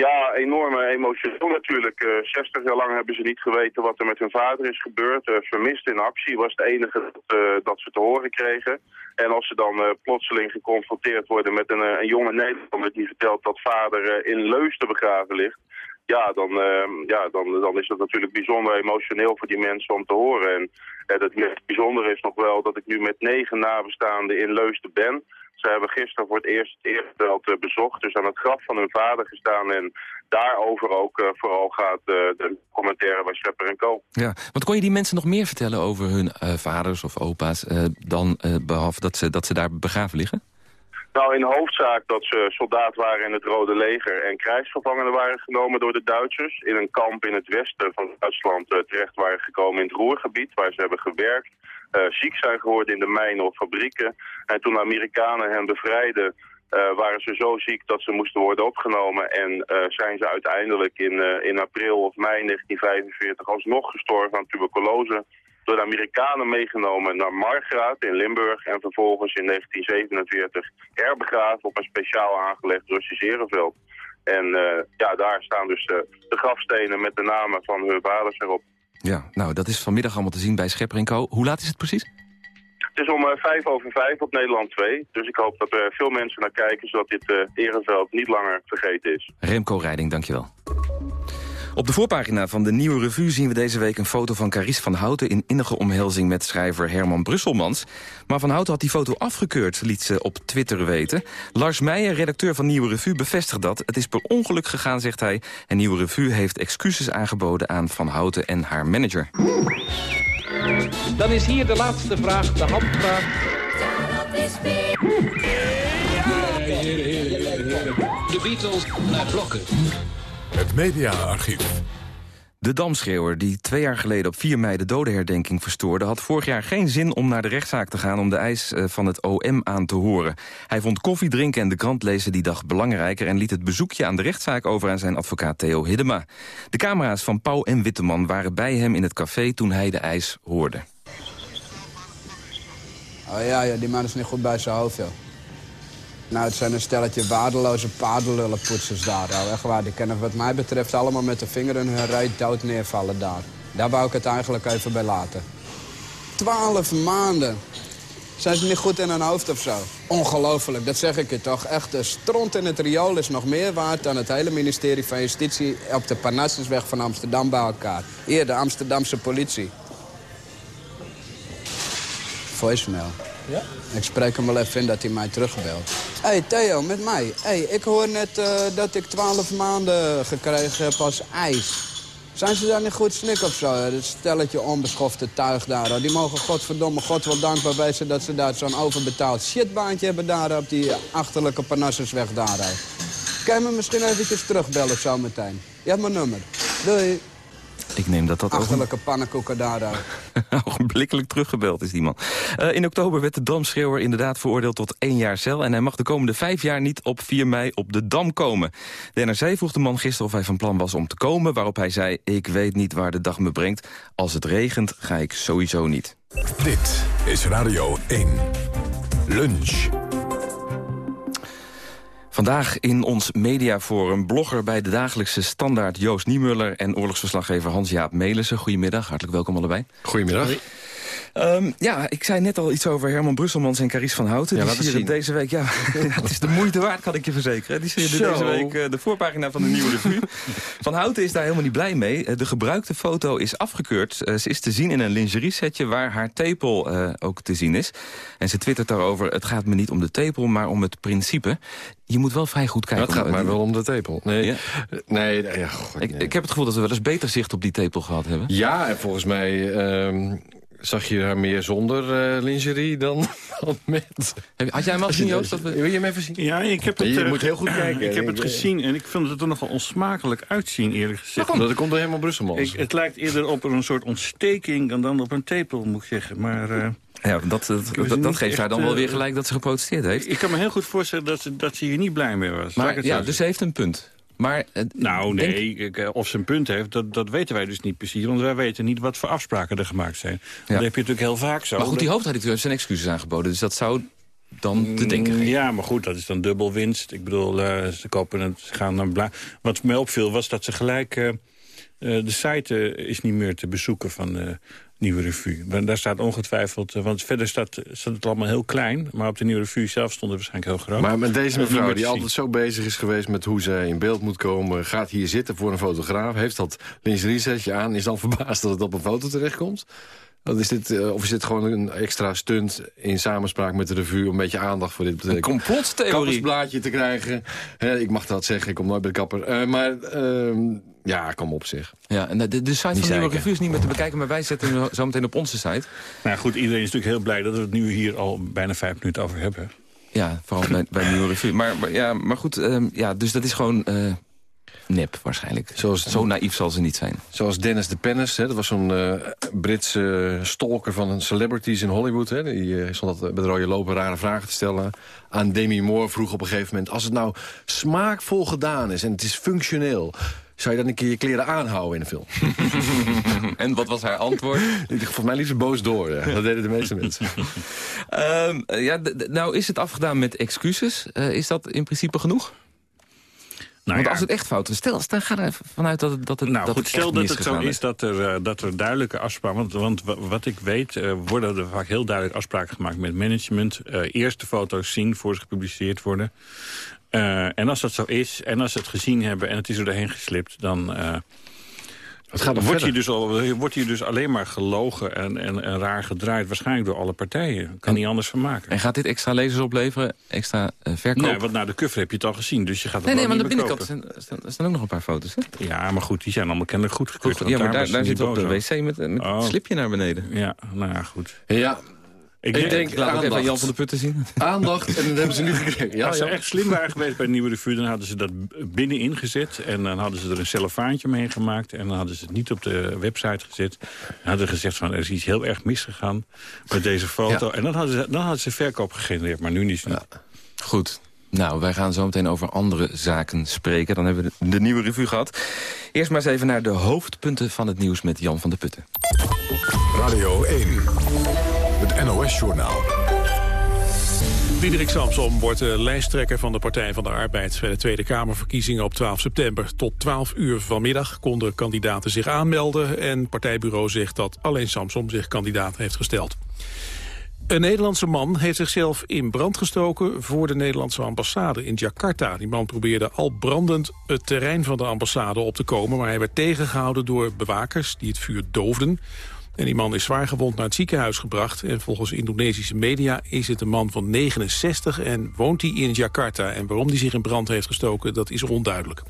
Ja, enorm emotioneel natuurlijk. Uh, 60 jaar lang hebben ze niet geweten wat er met hun vader is gebeurd. Uh, vermist in actie was het enige dat, dat ze te horen kregen. En als ze dan plotseling geconfronteerd worden met een, een jonge Nederlander die vertelt dat vader in Leusden begraven ligt. Ja, dan, ja dan, dan is dat natuurlijk bijzonder emotioneel voor die mensen om te horen. En het bijzondere is nog wel dat ik nu met negen nabestaanden in Leusden ben. Ze hebben gisteren voor het eerst het Ereveld uh, bezocht, dus aan het graf van hun vader gestaan. En daarover ook uh, vooral gaat uh, de commentaire bij Schepper en Co. Ja, want kon je die mensen nog meer vertellen over hun vaders of opa's, dan behalve dat ze, dat ze daar begraven liggen? Nou, in hoofdzaak dat ze soldaat waren in het Rode Leger en krijgsgevangenen waren genomen door de Duitsers. In een kamp in het westen van Duitsland terecht waren gekomen in het Roergebied, waar ze hebben gewerkt. Uh, ziek zijn geworden in de mijnen of fabrieken. En toen de Amerikanen hen bevrijden, uh, waren ze zo ziek dat ze moesten worden opgenomen. En uh, zijn ze uiteindelijk in, in april of mei 1945 alsnog gestorven aan tuberculose. Door de Amerikanen meegenomen naar Margraat in Limburg. En vervolgens in 1947 herbegraven op een speciaal aangelegd Russisch ereveld. En ja, daar staan dus de grafstenen met de namen van hun vaders erop. Ja, nou, dat is vanmiddag allemaal te zien bij Schepper Co. Hoe laat is het precies? Het is om uh, vijf over vijf op Nederland 2. Dus ik hoop dat er veel mensen naar kijken... zodat dit uh, Ereveld niet langer vergeten is. Remco Rijding, dankjewel. Op de voorpagina van de Nieuwe Revue zien we deze week een foto van Caries van Houten... in innige omhelzing met schrijver Herman Brusselmans. Maar Van Houten had die foto afgekeurd, liet ze op Twitter weten. Lars Meijer, redacteur van Nieuwe Revue, bevestigt dat. Het is per ongeluk gegaan, zegt hij. En Nieuwe Revue heeft excuses aangeboden aan Van Houten en haar manager. Dan is hier de laatste vraag, de handvraag. De Beatles naar blokken. Het mediaarchief. De damschreeuwer die twee jaar geleden op 4 mei de dodenherdenking verstoorde... had vorig jaar geen zin om naar de rechtszaak te gaan... om de eis eh, van het OM aan te horen. Hij vond koffie drinken en de krant lezen die dag belangrijker... en liet het bezoekje aan de rechtszaak over aan zijn advocaat Theo Hiddema. De camera's van Pauw en Witteman waren bij hem in het café... toen hij de eis hoorde. Oh ja, ja, die man is niet goed bij zijn hoofd, joh. Nou, het zijn een stelletje waardeloze paardenlullenpoetsers daar. Echt waar, die kunnen wat mij betreft allemaal met de vinger in hun reet dood neervallen daar. Daar wou ik het eigenlijk even bij laten. Twaalf maanden. Zijn ze niet goed in hun hoofd of zo? Ongelooflijk, dat zeg ik je toch. Echt, de stront in het riool is nog meer waard... dan het hele ministerie van Justitie op de Parnassusweg van Amsterdam bij elkaar. Hier, de Amsterdamse politie. Voicemail. Ja? Ik spreek hem wel even in dat hij mij teruggebeld. Hé hey Theo, met mij. Hey, ik hoor net uh, dat ik 12 maanden gekregen heb als ijs. Zijn ze daar niet goed snik of zo? Dat stelletje onbeschofte tuig daar. Die mogen godverdomme god wel dankbaar wezen dat ze daar zo'n overbetaald shitbaantje hebben daar op die achterlijke Parnassusweg daar. Kan je me misschien eventjes terugbellen zometeen? Je hebt mijn nummer. Doei. Ik neem dat dat Achterlijke pannenkoeken daar. Ogenblikkelijk teruggebeld is die man. Uh, in oktober werd de Damschreeuwer inderdaad veroordeeld tot één jaar cel... en hij mag de komende vijf jaar niet op 4 mei op de Dam komen. De NRC vroeg de man gisteren of hij van plan was om te komen... waarop hij zei, ik weet niet waar de dag me brengt. Als het regent, ga ik sowieso niet. Dit is Radio 1. Lunch. Vandaag in ons mediaforum blogger bij de dagelijkse standaard Joost Niemuller... en oorlogsverslaggever Hans-Jaap Melissen. Goedemiddag, hartelijk welkom allebei. Goedemiddag. Um, ja, ik zei net al iets over Herman Brusselmans en Caries van Houten. Ja, die zie je deze week. Ja, het is de moeite waard, kan ik je verzekeren. Die zie je deze week uh, de voorpagina van de nieuwe revue. Van Houten is daar helemaal niet blij mee. Uh, de gebruikte foto is afgekeurd. Uh, ze is te zien in een lingerie-setje waar haar tepel ook te zien is. En ze twittert daarover, het gaat me niet om de tepel, maar om het principe. Je moet wel vrij goed kijken. Dat gaat maar wel om de tepel. Nee, ja? nee, ja, ik, ik heb het gevoel dat we wel eens beter zicht op die tepel gehad hebben. Ja, en volgens mij... Um, zag je haar meer zonder uh, lingerie dan, dan met. Had jij hem al gezien, Joost? Dat we... Wil je hem even zien? Ja, ik heb het, je uh, moet heel goed kijken. Ik heb het gezien en ik vind het er nogal onsmakelijk uitzien, eerlijk gezegd. Dat komt door helemaal Brusselmans. Het lijkt eerder op een soort ontsteking dan, dan op een tepel, moet ik zeggen. Maar... Uh, ja, dat, dat, dat, dat geeft haar dan wel weer gelijk dat ze geprotesteerd heeft. Ik kan me heel goed voorstellen dat ze, dat ze hier niet blij mee was. Maar ja, dus ze heeft een punt. Maar, uh, nou, nee, denk... of ze een punt heeft, dat, dat weten wij dus niet precies. Want wij weten niet wat voor afspraken er gemaakt zijn. Ja. Dat heb je natuurlijk heel vaak zo. Maar goed, die hoofdredacteur heeft zijn excuses aangeboden. Dus dat zou dan te denken geven. Ja, maar goed, dat is dan dubbel winst. Ik bedoel, uh, ze kopen het, ze gaan dan bla. Wat mij opviel was dat ze gelijk... Uh, de site is niet meer te bezoeken van Nieuwe Revue. Daar staat ongetwijfeld, want verder staat, staat het allemaal heel klein... maar op de Nieuwe Revue zelf stond het waarschijnlijk heel groot. Maar met deze mevrouw, die altijd zo bezig is geweest... met hoe ze in beeld moet komen, gaat hier zitten voor een fotograaf... heeft dat lingerie-setje aan, is dan verbaasd dat het op een foto terechtkomt... Is dit, uh, of is dit gewoon een extra stunt in samenspraak met de revue... om een beetje aandacht voor dit een complottheorie. kappersblaadje te krijgen? He, ik mag dat zeggen, ik kom nooit bij de kapper. Uh, maar uh, ja, kom op zich. Ja, en de, de site van de Nieuwe Revue is niet meer te bekijken... maar wij zetten hem zo meteen op onze site. Nou goed, iedereen is natuurlijk heel blij dat we het nu hier al bijna vijf minuten over hebben. Ja, vooral bij, bij Nieuwe Revue. Maar, maar, ja, maar goed, um, ja, dus dat is gewoon... Uh, nep waarschijnlijk. Zoals, Zo naïef zal ze niet zijn. Zoals Dennis de Pennis, hè, dat was zo'n uh, Britse stalker van celebrities in Hollywood. Hè, die uh, stond dat met rode lopen rare vragen te stellen aan Demi Moore. Vroeg op een gegeven moment, als het nou smaakvol gedaan is en het is functioneel... zou je dan een keer je kleren aanhouden in een film? en wat was haar antwoord? Volgens mij liefst boos door, ja. dat deden de meeste mensen. um, ja, nou is het afgedaan met excuses. is dat in principe genoeg? Nou, Want als het echt fout is, stel, stel ga er vanuit dat het dat het Nou dat goed, het stel dat het zo is. is dat er, uh, dat er duidelijke afspraken... Want, want wat ik weet, uh, worden er vaak heel duidelijk afspraken gemaakt met management. Uh, eerst de foto's zien voor ze gepubliceerd worden. en als dat zo is, en als ze het gezien hebben en het is er doorheen geslipt... dan... Het gaat wordt, hier dus al, wordt hier dus alleen maar gelogen en, en, en, raar gedraaid. Waarschijnlijk door alle partijen. Kan niet anders van maken. En gaat dit extra lezers opleveren? Extra uh, verkoop? Nee, want naar de cover heb je het al gezien. Dus je gaat het nee, nee, maar aan de binnenkant staan, staan ook nog een paar foto's. Hè? Ja, maar goed, die zijn allemaal kennelijk. Goed, ja, maar daar, daar zit op de wc met, met oh. een slipje naar beneden. Ja, nou ja, goed. Ja, Ik denk, laat even Jan van de Putten zien. Aandacht, en dat hebben ze nu gekregen. Ja, Als ze ja. echt slim waren geweest bij de Nieuwe Revue... dan hadden ze dat binnenin gezet. En dan hadden ze er een cellofaantje mee gemaakt. En dan hadden ze het niet op de website gezet. En hadden gezegd van er is iets heel erg misgegaan met deze foto. Ja. En dan hadden, ze, dan hadden ze verkoop gegenereerd. Maar nu niet. Goed. Nou, wij gaan zo meteen over andere zaken spreken. Dan hebben we de, de nieuwe revue gehad. Eerst maar eens even naar de hoofdpunten van het nieuws met Jan van der Putten. Radio 1, het NOS-journaal. Diederik Samsom wordt lijsttrekker van de Partij van de Arbeid... bij de Tweede Kamerverkiezingen op 12 september. Tot 12 uur vanmiddag konden kandidaten zich aanmelden... en partijbureau zegt dat alleen Samsom zich kandidaat heeft gesteld. Een Nederlandse man heeft zichzelf in brand gestoken voor de Nederlandse ambassade in Jakarta. Die man probeerde al brandend het terrein van de ambassade op te komen, maar hij werd tegengehouden door bewakers die het vuur doofden. En die man is zwaar gewond naar het ziekenhuis gebracht. En volgens Indonesische media is het een man van 69 en woont hij in Jakarta. En waarom hij zich in brand heeft gestoken, dat is onduidelijk.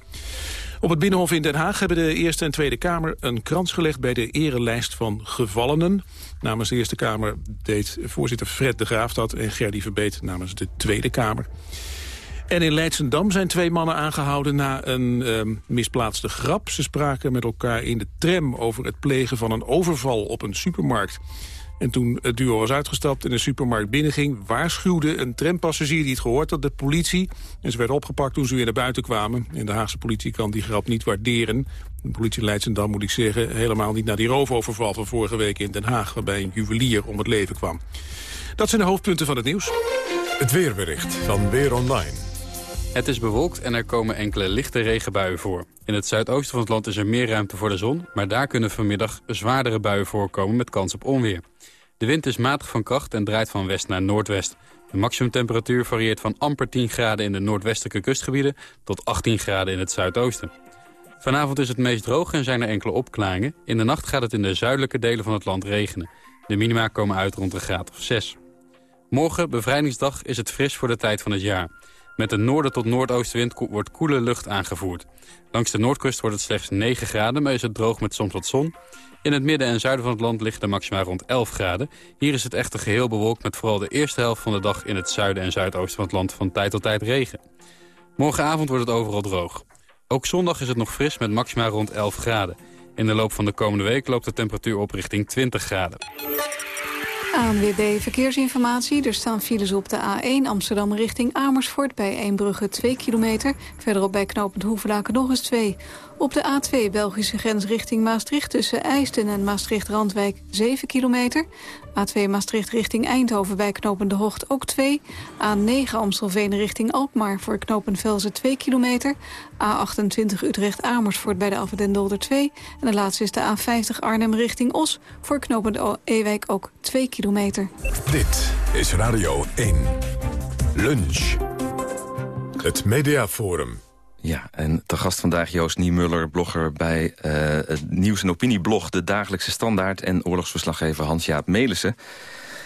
Op het Binnenhof in Den Haag hebben de Eerste en Tweede Kamer een krans gelegd bij de erelijst van gevallenen. Namens de Eerste Kamer deed voorzitter Fred de Graaf dat en Gerdy Verbeet namens de Tweede Kamer. En in Leidsendam zijn twee mannen aangehouden na een ehm, misplaatste grap. Ze spraken met elkaar in de tram over het plegen van een overval op een supermarkt. En toen het duo was uitgestapt en de supermarkt binnenging... waarschuwde een trampassagier die het gehoord had de politie. En ze werden opgepakt toen ze weer naar buiten kwamen. En de Haagse politie kan die grap niet waarderen. De politie Leidsendam, moet ik zeggen, helemaal niet naar die roofoverval van vorige week in Den Haag... waarbij een juwelier om het leven kwam. Dat zijn de hoofdpunten van het nieuws. Het weerbericht van Weer Online. Het is bewolkt en er komen enkele lichte regenbuien voor. In het zuidoosten van het land is er meer ruimte voor de zon... maar daar kunnen vanmiddag zwaardere buien voorkomen met kans op onweer. De wind is matig van kracht en draait van west naar noordwest. De maximumtemperatuur varieert van amper 10 graden in de noordwestelijke kustgebieden... tot 18 graden in het zuidoosten. Vanavond is het meest droog en zijn er enkele opklaringen. In de nacht gaat het in de zuidelijke delen van het land regenen. De minima komen uit rond een graad of 6. Morgen, bevrijdingsdag, is het fris voor de tijd van het jaar. Met een noorden tot noordoostenwind wordt koele lucht aangevoerd. Langs de noordkust wordt het slechts 9 graden, maar is het droog met soms wat zon. In het midden en zuiden van het land liggen de maxima rond 11 graden. Hier is het echter geheel bewolkt met vooral de eerste helft van de dag... in het zuiden en zuidoosten van het land van tijd tot tijd regen. Morgenavond wordt het overal droog. Ook zondag is het nog fris met maxima rond 11 graden. In de loop van de komende week loopt de temperatuur op richting 20 graden. ANWB Verkeersinformatie. Er staan files op de A1 Amsterdam richting Amersfoort... bij Eembrugge 2 kilometer. Verderop bij knooppunt Hoevelaken nog eens 2. Op de A2 Belgische grens richting Maastricht... tussen IJsten en Maastricht-Randwijk 7 kilometer. A2 Maastricht richting Eindhoven bij knooppunt De Hocht ook 2. A9 Amstelveen richting Alkmaar voor knooppunt Velzen 2 kilometer. A28 Utrecht Amersfoort bij de Dolder 2. En de laatste is de A50 Arnhem richting Os... voor knooppunt O- Ewijk ook 2 kilometer. Dit is Radio 1. Lunch. Het Mediaforum. Ja, en te gast vandaag Joost Niemuller, blogger bij eh, het nieuws- en opinieblog... De Dagelijkse Standaard en oorlogsverslaggever Hans-Jaap Melissen.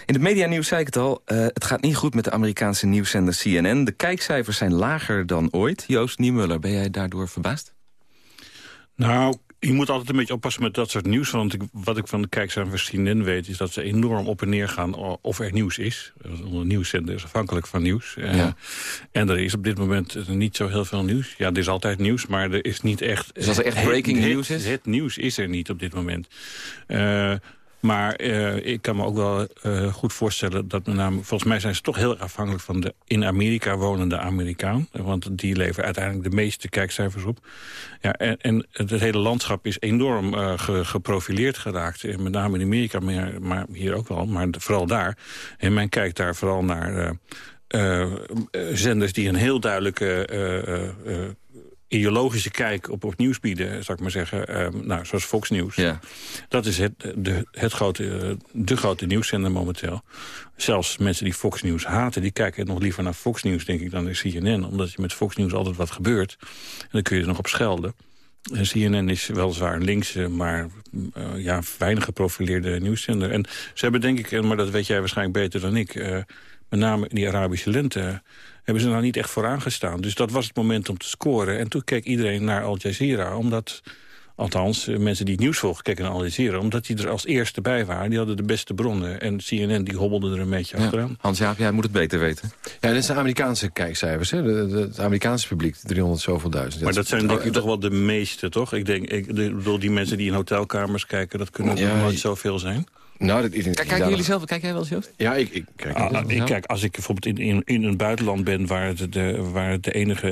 In het medianieuws zei ik het al, eh, het gaat niet goed met de Amerikaanse nieuwszender CNN. De kijkcijfers zijn lager dan ooit. Joost Niemuller, ben jij daardoor verbaasd? Nou, je moet altijd een beetje oppassen met dat soort nieuws. Want ik, wat ik van de kijkcijfers CNN weet... is dat ze enorm op en neer gaan of er nieuws is. Een nieuwszender is afhankelijk van nieuws. Eh. En er is op dit moment niet zo heel veel nieuws. Ja, er is altijd nieuws, maar er is niet echt... Dus als er echt breaking het- news is? Het nieuws is er niet op dit moment. Eh, maar eh, ik kan me ook wel eh, goed voorstellen dat met name... volgens mij zijn ze toch heel afhankelijk van de in Amerika wonende Amerikaan. Want die leveren uiteindelijk de meeste kijkcijfers op. Ja, en, en het hele landschap is enorm eh, ge- geprofileerd geraakt. Met name in Amerika, maar, maar hier ook wel. Maar vooral daar. En men kijkt daar vooral naar... zenders die een heel duidelijke ideologische kijk op, op nieuws bieden, zou ik maar zeggen. Eh, nou, zoals Fox News. Ja. Dat is het, de, het grote, de grote nieuwszender momenteel. Zelfs mensen die Fox News haten, die kijken nog liever naar Fox News, denk ik, dan naar CNN. Omdat je met Fox News altijd wat gebeurt. En dan kun je er nog op schelden. En CNN is weliswaar een linkse, maar eh, ja, weinig geprofileerde nieuwszender. En ze hebben denk ik, maar dat weet jij waarschijnlijk beter dan ik... eh, met name in die Arabische lente eh, hebben ze nou niet echt vooraan gestaan. Dus dat was het moment om te scoren. En toen keek iedereen naar Al Jazeera, omdat Althans, eh, mensen die het nieuws volgen, kijken en analyseren. Omdat die er als eerste bij waren. Die hadden de beste bronnen. En CNN die hobbelde er een beetje achteraan. Hans-Jaap, jij moet het beter weten. Ja, dit zijn Amerikaanse kijkcijfers. Hè? De, de- het Amerikaanse publiek, 300 zoveel duizend. Maar dat zijn denk ik toch wel de meeste, toch? Ik denk, ik de- bedoel, die mensen die in hotelkamers kijken... dat kunnen Ja, er nooit zoveel zijn. Nou, dat, ik kijken jullie zelf, kijk jij wel eens, Joost? Ja, ik, ik kijk. Ah, ah, ik kijk, als ik bijvoorbeeld in, in, in een buitenland ben... waar het de, waar het de enige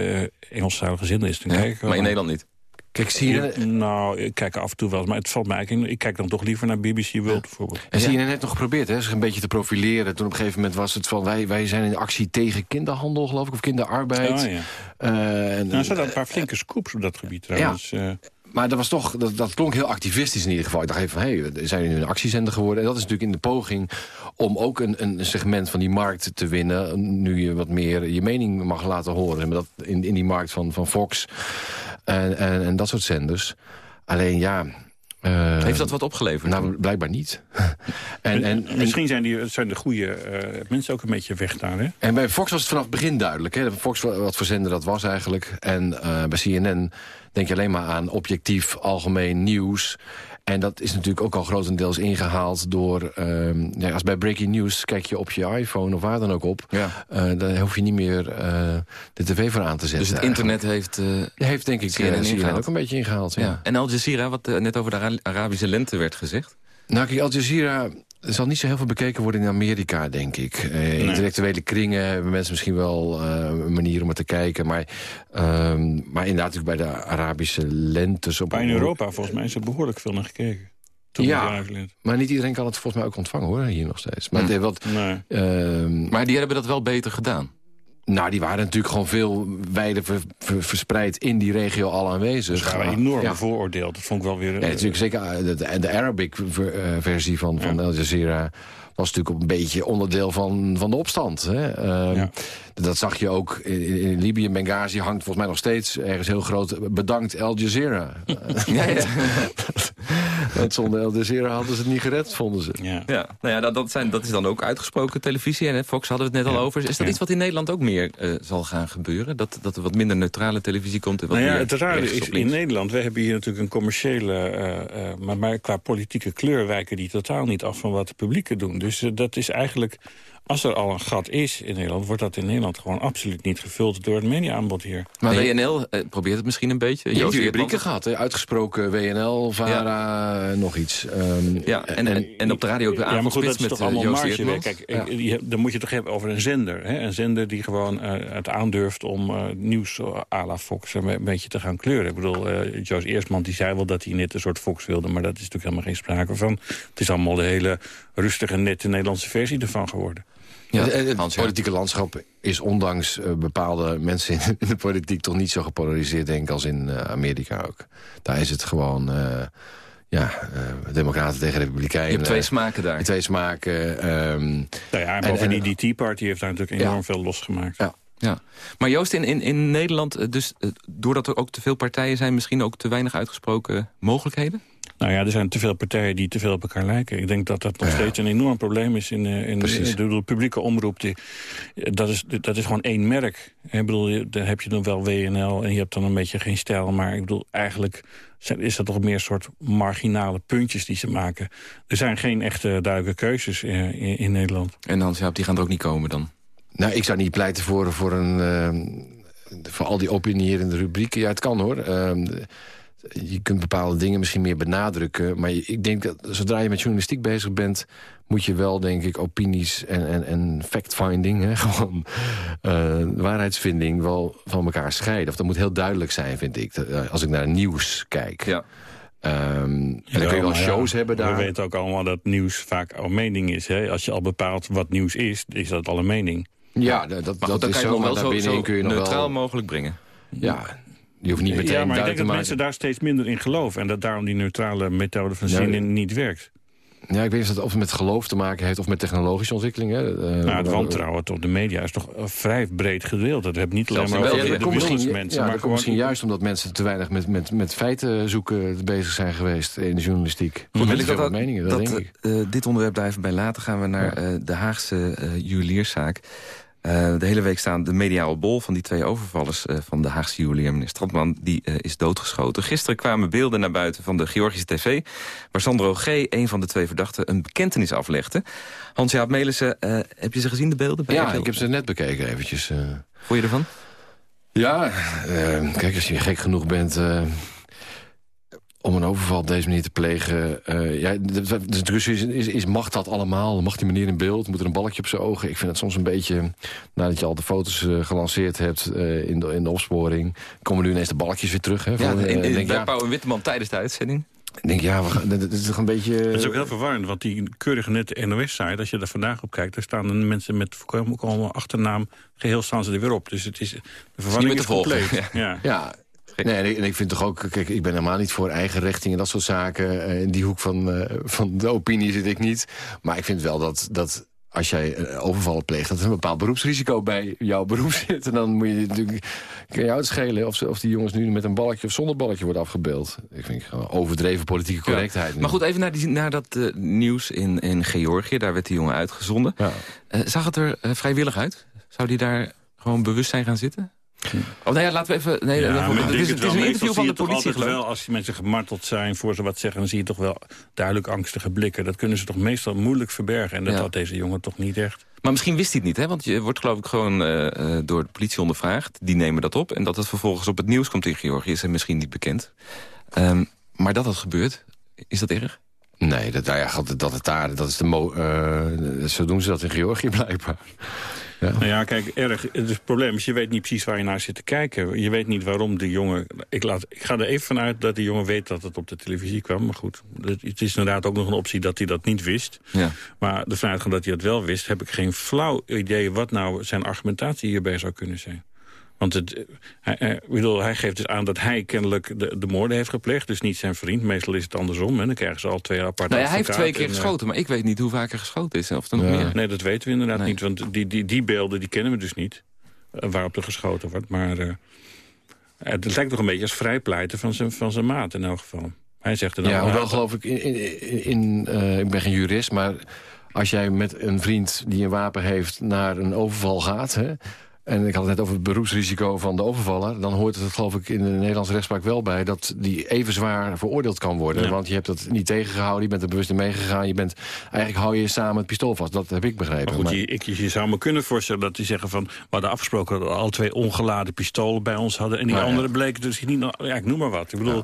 eh, Engelstalige zin is, dan Ja, kijk ik maar in Nederland niet. Kijk, zie je... Ja, nou, ik kijk af en toe wel eens, maar het valt mij eigenlijk... Ik kijk dan toch liever naar BBC World bijvoorbeeld. En zie je net nog geprobeerd, hè, zich een beetje te profileren. Toen op een gegeven moment was het van... wij, wij zijn in actie tegen kinderhandel, geloof ik, of kinderarbeid. Oh, ja. Eh, en, Nou, er zaten een paar flinke scoops op dat gebied trouwens. eh. Maar dat, was toch, dat, dat klonk heel activistisch in ieder geval. Ik dacht even van, hé, hey, zijn nu een actiezender geworden? En dat is natuurlijk in de poging om ook een, een segment van die markt te winnen. Nu je wat meer je mening mag laten horen. Maar dat in, in die markt van, van Fox en, en, en dat soort zenders. Alleen ja... eh, Heeft dat wat opgeleverd? Nou, blijkbaar niet. en, en, en, Misschien zijn, die, zijn de goede eh, mensen ook een beetje weg daar, hè? En bij Fox was het vanaf het begin duidelijk. Hè? Fox, wat voor zender dat was eigenlijk. En eh, bij CNN denk je alleen maar aan objectief algemeen nieuws. En dat is natuurlijk ook al grotendeels ingehaald door... ehm, ja, als bij Breaking News kijk je op je iPhone of waar dan ook op... Ja. eh, dan hoef je niet meer eh, de tv voor aan te zetten. Dus het internet heeft... eh, heeft denk ik CNN ook een beetje ingehaald. Ja. ja. En Al Jazeera, wat net over de Ara- Arabische lente werd gezegd. Nou, kijk, Al Jazeera zal niet zo heel veel bekeken worden in Amerika, denk ik. Eh, Intellectuele kringen hebben mensen misschien wel eh, een manier om er te kijken. Maar, ehm, maar inderdaad bij de Arabische lentes... Op Maar in Europa volgens mij is er behoorlijk veel naar gekeken. Toen Ja. lente. Maar niet iedereen kan het volgens mij ook ontvangen, hoor, hier nog steeds. Maar, Hm. het, wat, Nee. ehm, Maar die hebben dat wel beter gedaan. Nou, die waren natuurlijk gewoon veel wijder ver- ver- verspreid in die regio al aanwezig. Ze waren enorm Ja. bevooroordeeld. Dat vond ik wel weer... Ja, eh, natuurlijk zeker eh, de, de, Arabic eh, versie van, van Al Jazeera was natuurlijk een beetje onderdeel van, van de opstand. Hè? Ehm, Dat zag je ook in, Libië. Benghazi hangt volgens mij nog steeds ergens heel groot. Bedankt Al Jazeera. Ja, ja. Want zonder Al Jazeera hadden ze het niet gered, vonden ze. Ja. Ja, nou ja, dat, dat, zijn, dat is dan ook uitgesproken televisie. En hè, Fox hadden we het net al over. Is dat Ja. iets wat in Nederland ook meer eh, zal gaan gebeuren? Dat, dat er wat minder neutrale televisie komt? En wat Nou ja, meer het rare is, in? Nederland, we hebben hier natuurlijk een commerciële... eh, eh, maar, maar qua politieke kleur wijken die totaal niet af van wat de publieken doen. Dus eh, dat is eigenlijk, als er al een gat is in Nederland... wordt dat in Nederland gewoon absoluut niet gevuld door het mediaaanbod hier. Maar WNL eh, probeert het misschien een beetje. Je hebt rubrieken gehad, hè? uitgesproken WNL, VARA, nog iets. Ehm, Ja, en, en, en op de radio ook de Ja, maar goed, dat is met toch eh, allemaal. Eertmans. Kijk, je- dan moet je toch hebben over een zender. Hè? Een zender die gewoon eh, het aandurft om nieuws à la Fox een, beetje te gaan kleuren. Ik bedoel, eh Joost Eerstman die zei wel dat hij net een soort Fox wilde... maar dat is natuurlijk helemaal geen sprake van. Het is allemaal de hele rustige, nette Nederlandse versie ervan geworden. Ja, het, het politieke landschap is ondanks eh, bepaalde mensen in, de politiek... toch niet zo gepolariseerd, denk ik, als in eh, Amerika ook. Daar is het gewoon... eh, ja, eh, democraten tegen republikeinen. Je hebt twee smaken daar. Twee smaken. ehm, Nou ja, en En- bovendien, en- die Tea Party heeft daar natuurlijk enorm veel losgemaakt. Ja. Ja. Maar Joost, in, in, in Nederland, eh, dus eh, doordat er ook te veel partijen zijn... misschien ook te weinig uitgesproken mogelijkheden? Nou ja, er zijn te veel partijen die te veel op elkaar lijken. Ik denk dat dat nog steeds een enorm probleem is in, eh, in de, de publieke omroep. Die, eh, dat, is, dat is gewoon één merk. Ik bedoel, dan heb je dan wel WNL en je hebt dan een beetje geen stijl. Maar ik bedoel, eigenlijk zijn- is dat toch meer een soort marginale puntjes die ze maken. Er zijn geen echte duidelijke keuzes eh, in, in Nederland. En Hans, ja, die gaan er ook niet komen dan? Nou, ik zou niet pleiten voor, voor, een, ehm, voor al die opinierende rubrieken. Ja, het kan hoor. Ehm, je kunt bepaalde dingen misschien meer benadrukken. Maar ik denk dat zodra je met journalistiek bezig bent... moet je wel, denk ik, opinies en, en, en fact-finding... hè, gewoon eh, waarheidsvinding wel van elkaar scheiden. Of dat moet heel duidelijk zijn, vind ik. eh, Als ik naar nieuws kijk. Ja. Ehm, en dan kun je wel ja, shows hebben daar. We weten ook allemaal dat nieuws vaak al mening is. Hè? Als je al bepaalt wat nieuws is, is dat al een mening. Ja, dat, dat, Maar goed, dat dan is kan je zo, maar wel zo, daarbinnen zo kun je nog neutraal wel... mogelijk brengen. Ja, je hoeft niet meteen ja, maar ik denk dat maken... mensen daar steeds minder in geloven... en dat daarom die neutrale methode van Ja, zien niet werkt. Ja, ik weet niet of het of met geloof te maken heeft of met technologische ontwikkelingen. Eh, nou, het wantrouwen tot de media is toch vrij breed gedeeld. Dat heb niet alleen maar over de, misschien, ja, maar dat komt misschien gewoon- juist omdat mensen te weinig met, met, met feiten zoeken bezig zijn geweest in de journalistiek. Goed, Met wil te ik veel dat, meningen, dat, dat, denk ik. eh, dit onderwerp daar even bij laten. Gaan we naar eh, de Haagse eh, Eh, de hele week staan de mediale bol van die twee overvallers... Uh, van de Haagse Julian, meneer Stratman, die uh, is doodgeschoten. Gisteren kwamen beelden naar buiten van de Georgische TV... waar Sandro G., een van de twee verdachten, een bekentenis aflegde. Hans-Jaap Melissen, heb je ze gezien, de beelden? Bij ja, ik heb ze net bekeken eventjes. Vond je ervan? Ja, kijk, als je gek genoeg bent om een overval op deze manier te plegen... Uh, ja, de, discussie is, is, is, mag dat allemaal? Mag die meneer in beeld? Moet er een balkje op zijn ogen? Ik vind het soms een beetje... nadat je al de foto's uh, gelanceerd hebt uh, in, de, in de opsporing... komen nu ineens de balkjes weer terug. Hè, ja, van, in, in, denk, bij ja, Pauw en Witteman tijdens de uitzending. Ik denk, ja, het is toch een beetje... Het is ook heel verwarrend, want die keurige net NOS-site... als je daar vandaag op kijkt, daar staan mensen met voorkomen achternaam... geheel staan ze er weer op. Dus het is, de verwarring is, is compleet. Ja. ja. ja. Nee, en ik, vind toch ook, kijk, ik ben helemaal niet voor eigen richting en dat soort zaken. Eh, in die hoek van, uh, van de opinie zit ik niet. Maar ik vind wel dat, dat als jij overvallen pleegt, dat er een bepaald beroepsrisico bij jouw beroep zit. En dan moet je natuurlijk, kan jou het schelen of, ze, of die jongens nu met een balkje of zonder balkje worden afgebeeld. Ik vind gewoon overdreven politieke correctheid. Maar goed, even naar, die, naar dat uh, nieuws in, in Georgië. Daar werd die jongen uitgezonden. Ja. Uh, zag het er vrijwillig uit? Zou die daar gewoon bewust zijn gaan zitten? Oh, nee, laten we even... Nee, ja, het, is, het is een interview van de politie, wel, Als mensen gemarteld zijn voor ze wat zeggen... dan zie je toch wel duidelijk angstige blikken. Dat kunnen ze toch meestal moeilijk verbergen. En dat had deze jongen toch niet echt. Maar misschien wist hij het niet, hè? Want je wordt geloof ik gewoon uh, door de politie ondervraagd. Die nemen dat op. En dat het vervolgens op het nieuws komt in Georgië... is hem misschien niet bekend. Um, maar dat dat gebeurt, is dat erg? Nee, dat, nou ja, dat het daar, dat is de mo uh, zo doen ze dat in Georgië blijkbaar. Ja. Nou ja, kijk, erg, het probleem is, je weet niet precies waar je naar zit te kijken. Je weet niet waarom de jongen... Ik, laat, ik ga er even vanuit dat de jongen weet dat het op de televisie kwam. Maar goed, het is inderdaad ook nog een optie dat hij dat niet wist. Ja. Maar de vanuitgang dat hij dat wel wist... heb ik geen flauw idee wat nou zijn argumentatie hierbij zou kunnen zijn. Want het, hij, hij, bedoel, hij geeft dus aan dat hij kennelijk de, de moorden heeft gepleegd. Dus niet zijn vriend. Meestal is het andersom. En dan krijgen ze al twee aparte nou ja, Hij heeft twee keer eh, geschoten, maar ik weet niet hoe vaak er geschoten is. Of er nog meer. Nee, dat weten we inderdaad niet. Want die, die, die beelden die kennen we dus niet. Uh, waarop er geschoten wordt. Maar uh, het lijkt toch een beetje als vrijpleiten van zijn, van zijn maat in elk geval. Hij zegt er dan... Ja, hoewel geloof ik... In, in, in uh, ik ben geen jurist, maar als jij met een vriend die een wapen heeft naar een overval gaat... Hè, en ik had het net over het beroepsrisico van de overvaller. Dan hoort het geloof ik in de Nederlandse rechtspraak wel bij... dat die even zwaar veroordeeld kan worden. Want je hebt dat niet tegengehouden, je bent er bewust in meegegaan. Je bent, eigenlijk hou je samen het pistool vast. Dat heb ik begrepen. Maar goed, Je, ik, je zou me kunnen voorstellen dat die zeggen van... we hadden afgesproken dat we al twee ongeladen pistolen bij ons hadden... en die andere bleken dus niet... Ja, ik noem maar wat. Ik bedoel...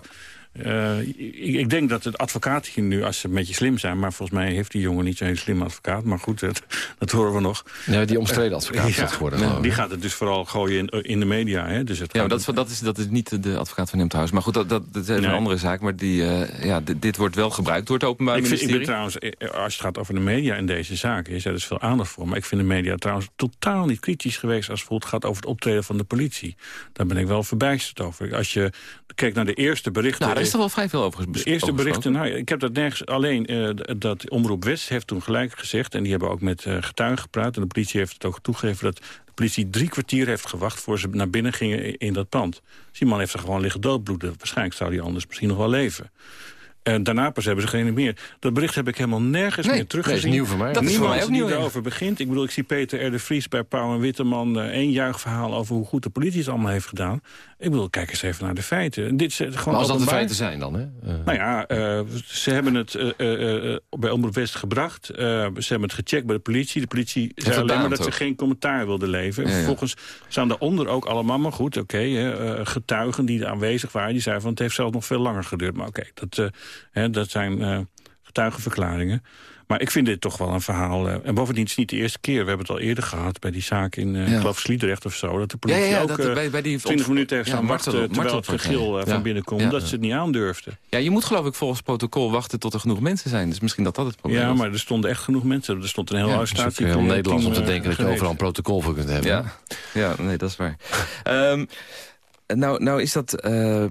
Uh, ik, ik, denk dat het advocaat hier nu, als ze een beetje slim zijn... maar volgens mij heeft die jongen niet zo'n hele slim advocaat. Maar goed, dat, dat horen we nog. Ja, die omstreden advocaat is geworden. Nee, die gaat het dus vooral gooien in, in de media. Hè? Dus het ja, maar dat, dat, is, dat is niet de advocaat van Nemthuis. Maar goed, dat, dat, dat is een andere zaak. Maar die, uh, ja, dit, wordt wel gebruikt door het openbaar ik vind, ministerie. Ik trouwens, eh, als het gaat over de media in deze zaak... is er dus veel aandacht voor. Maar ik vind de media trouwens totaal niet kritisch geweest... als het bijvoorbeeld gaat over het optreden van de politie. Daar ben ik wel verbijsterd over. Als je kijkt naar de eerste berichten... Nou, is er wel vrij veel over de eerste berichten, nou, ik heb dat nergens alleen... Uh, dat Omroep West heeft toen gelijk gezegd... en die hebben ook met uh, getuigen gepraat... en de politie heeft het ook toegegeven... dat de politie drie kwartier heeft gewacht... voor ze naar binnen gingen in dat pand. Dus die man heeft er gewoon liggen doodbloeden. Waarschijnlijk zou hij anders misschien nog wel leven. En daarna pas hebben ze geen meer. Dat bericht heb ik helemaal nergens meer teruggezien. Dat is nieuw voor mij. Dat is voor mij ook nieuw. daarover begint. Ik bedoel, ik zie Peter R. de Vries bij Pauw en Witteman... Uh, één juichverhaal over hoe goed de politie het allemaal heeft gedaan. Ik bedoel, kijk eens even naar de feiten. Dit is gewoon maar als dat de feiten zijn dan, hè? Uh. Nou ja, uh, ze hebben het bij Omroep West gebracht. ze hebben het gecheckt bij de politie. De politie zei alleen maar dat ze geen commentaar wilden leveren. Ja, ja. Vervolgens staan daaronder ook allemaal, maar goed, oké... Okay, getuigen die aanwezig waren. Die zeiden van, het heeft zelfs nog veel langer geduurd. Maar oké, okay, dat dat zijn uh, getuigenverklaringen. Maar ik vind dit toch wel een verhaal. Uh, en bovendien is het niet de eerste keer. We hebben het al eerder gehad bij die zaak in uh, ja. geloof Sliedrecht of zo. Dat de politie ja, ja, ook dat, bij, bij die 20 minuten heeft staan wachten terwijl het gegil van binnen komt. Omdat ze het niet aandurfden. Ja, je moet geloof ik volgens protocol wachten tot er genoeg mensen zijn. Dus misschien dat dat het probleem is. Ja, maar er stonden echt genoeg mensen. Er stond een hele arrestatie. Het is heel Nederlands om te denken dat je overal een protocol voor kunt hebben. Ja, ja nee, dat is waar. um, Nou, nou is dat uh,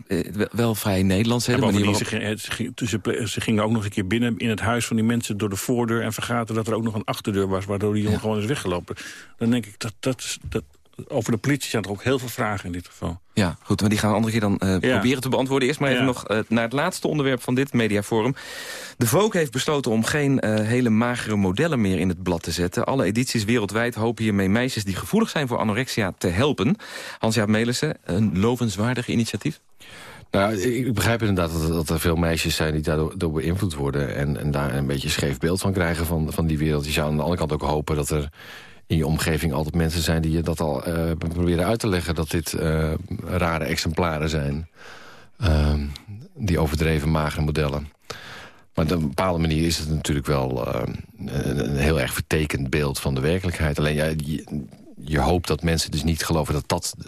wel vrij Nederlands. Hè, ja, waarop... ze, ging, ze, ze, gingen ook nog een keer binnen in het huis van die mensen... door de voordeur en vergaten dat er ook nog een achterdeur was... waardoor die jongen ja. gewoon is weggelopen. Dan denk ik, dat, dat, dat, over de politie zijn er ook heel veel vragen in dit geval. Ja, goed, maar die gaan we een andere keer dan eh, Ja. proberen te beantwoorden. Eerst maar even Ja. nog eh, naar het laatste onderwerp van dit mediaforum. De Vogue heeft besloten om geen eh, hele magere modellen meer in het blad te zetten. Alle edities wereldwijd hopen hiermee meisjes die gevoelig zijn voor anorexia te helpen. Hans-Jaap Melissen, een lovenswaardig initiatief? Nou, ik begrijp inderdaad dat, dat er veel meisjes zijn die daardoor door beïnvloed worden... En, en daar een beetje een scheef beeld van krijgen van, van die wereld. Je zou aan de andere kant ook hopen dat er in je omgeving altijd mensen zijn... die je dat al eh, proberen uit te leggen dat dit eh, rare exemplaren zijn. Ehm, die overdreven magere modellen. Maar op een bepaalde manier is het natuurlijk wel eh, een, een heel erg vertekend beeld van de werkelijkheid. Alleen ja, je, je hoopt dat mensen dus niet geloven dat dat eh,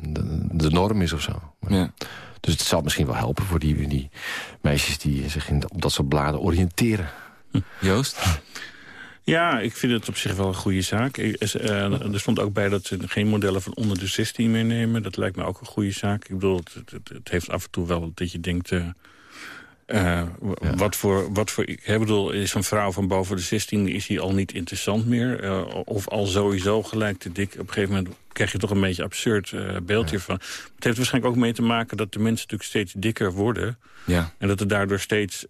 de, de norm is of zo. Ja. Dus het zal misschien wel helpen voor die, die meisjes die zich in, op dat soort bladen oriënteren. Joost? Ja, ik vind het op zich wel een goede zaak. Eh, er stond ook bij dat ze geen modellen van onder de 16 meer nemen. Dat lijkt me ook een goede zaak. Ik bedoel, het, het, het heeft af en toe wel dat je denkt... eh, eh, wat, voor, wat voor... Ik bedoel, is een vrouw van boven de 16 is die al niet interessant meer? of al sowieso gelijk te dik? Op een gegeven moment krijg je toch een beetje absurd beeld hiervan. Het heeft waarschijnlijk ook mee te maken dat de mensen natuurlijk steeds dikker worden. Ja. En dat het daardoor steeds...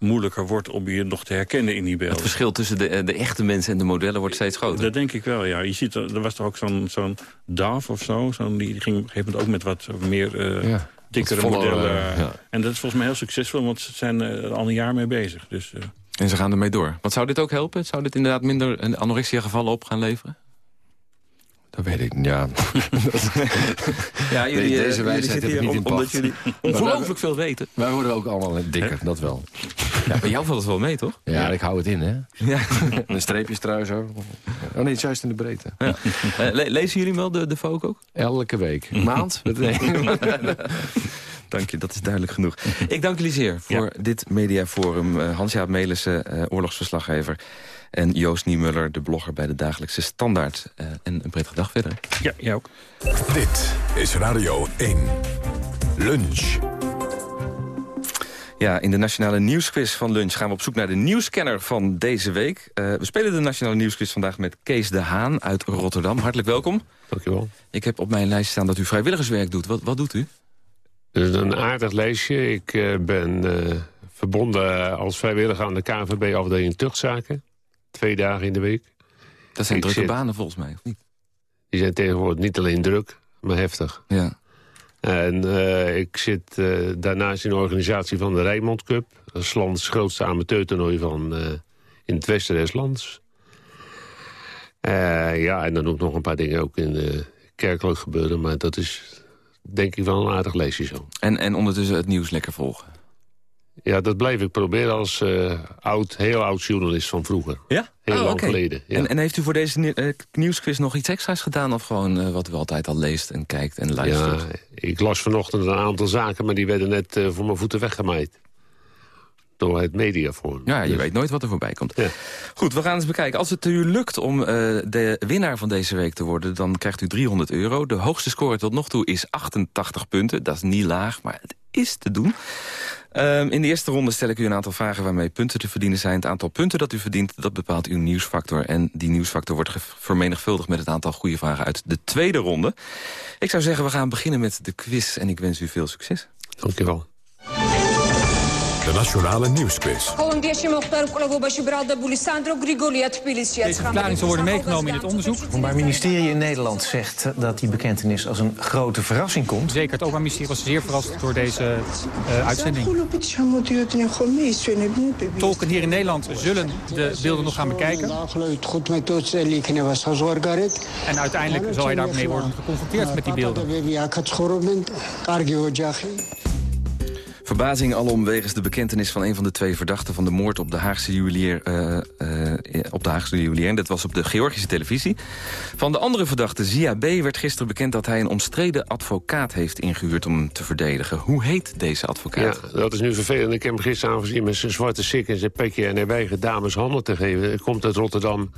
eh, moeilijker wordt om je nog te herkennen in die beelden. Het verschil tussen de, de echte mensen en de modellen wordt steeds groter. Dat denk ik wel, ja. Je ziet, er er was toch ook zo'n zo'n DAF of zo. Zo'n die ging op een gegeven moment ook met wat meer eh, Ja, dikkere wat modellen. eh, ja. En dat is volgens mij heel succesvol, want ze zijn eh, er al een jaar mee bezig. Dus, eh, En ze gaan ermee door. Want zou dit ook helpen? Zou dit inderdaad minder een anorexia-gevallen op gaan leveren? Dat weet ik, ja. Ja, jullie, Nee, eh, deze jullie wijsheid zitten heb ik hier niet om- in omdat pacht. jullie ongelooflijk veel weten. Wij worden ook allemaal dikker, dat wel. Ja, bij jou valt het wel mee, toch? Ja, ik hou het in, hè. Ja. Een streepjes trui zo. Oh nee, het is juist in de breedte. Ja. Eh, le- lezen jullie wel de, de Vogue ook? Elke week. Maand? Dank je, dat is duidelijk genoeg. Ik dank jullie zeer voor dit mediaforum. Uh, Hans-Jaap Melissen, eh, oorlogsverslaggever. En Joost Niemuller, de blogger bij de Dagelijkse Standaard. Eh, en een prettige dag verder. Ja, jij ook. Dit is Radio 1. Lunch. Ja, in de Nationale Nieuwsquiz van Lunch gaan we op zoek naar de nieuwscanner van deze week. Uh, we spelen de Nationale Nieuwsquiz vandaag met Kees de Haan uit Rotterdam. Hartelijk welkom. Dankjewel. Ik heb op mijn lijst staan dat u vrijwilligerswerk doet. Wat, wat doet u? Het is een aardig lijstje. Ik uh, ben uh, verbonden als vrijwilliger aan de KNVB-afdeling tuchtzaken. Twee dagen in de week. Dat zijn Ik drukke zit- banen volgens mij, of niet? Die zijn tegenwoordig niet alleen druk, maar heftig. Ja. En eh, ik zit eh, daarnaast in de organisatie van de Rijnmond Cup. Dat is lands grootste amateurtoernooi van eh, in het westen Estlands. Eh, ja, en dan ik nog een paar dingen ook in eh kerkelijk gebeuren. Maar dat is denk ik wel een aardig lijstje zo. En, en ondertussen het nieuws lekker volgen. Ja, dat blijf ik proberen als eh, oud, heel oud journalist van vroeger. Ja? Heel Oh, lang geleden. Ja. En, en heeft u voor deze eh, nieuwsquiz nog iets extra's gedaan? Of gewoon eh, wat u altijd al leest en kijkt en luistert? Ja, ik las vanochtend een aantal zaken, maar die werden net voor mijn voeten weggemaaid. Door het mediaforum. Ja, je Dus- weet nooit wat er voorbij komt. Ja. Goed, we gaan eens bekijken. Als het u lukt om de winnaar van deze week te worden... dan krijgt u 300 euro. De hoogste score tot nog toe is 88 punten. Dat is niet laag, maar het is te doen. Ehm, in de eerste ronde stel ik u een aantal vragen waarmee punten te verdienen zijn. Het aantal punten dat u verdient, dat bepaalt uw nieuwsfactor. En die nieuwsfactor wordt vermenigvuldigd met het aantal goede vragen uit de tweede ronde. Ik zou zeggen, we gaan beginnen met de quiz. En ik wens u veel succes. Dankjewel. De Nationale Nieuwsquiz. Deze verklaring zal worden meegenomen in het onderzoek. Het Openbaar Ministerie in Nederland zegt dat die bekentenis als een grote verrassing komt. Zeker, het Openbaar Ministerie was zeer verrast door deze eh, uitzending. Tolken hier in Nederland zullen de beelden nog gaan bekijken. En uiteindelijk zal hij daarmee worden geconfronteerd met die beelden. Verbazing alom wegens de bekentenis van een van de twee verdachten... van de moord op de Haagse juwelier, eh, eh, op de Haagse juwelier. En dat was op de Georgische televisie. Van de andere verdachte, Zia B., werd gisteren bekend... dat hij een omstreden advocaat heeft ingehuurd om hem te verdedigen. Hoe heet deze advocaat? Ja, dat is nu vervelend. Ik heb hem gisteravond gezien met zijn zwarte sik en zijn pekje... en hij weigert dames handen te geven. Hij komt uit Rotterdam,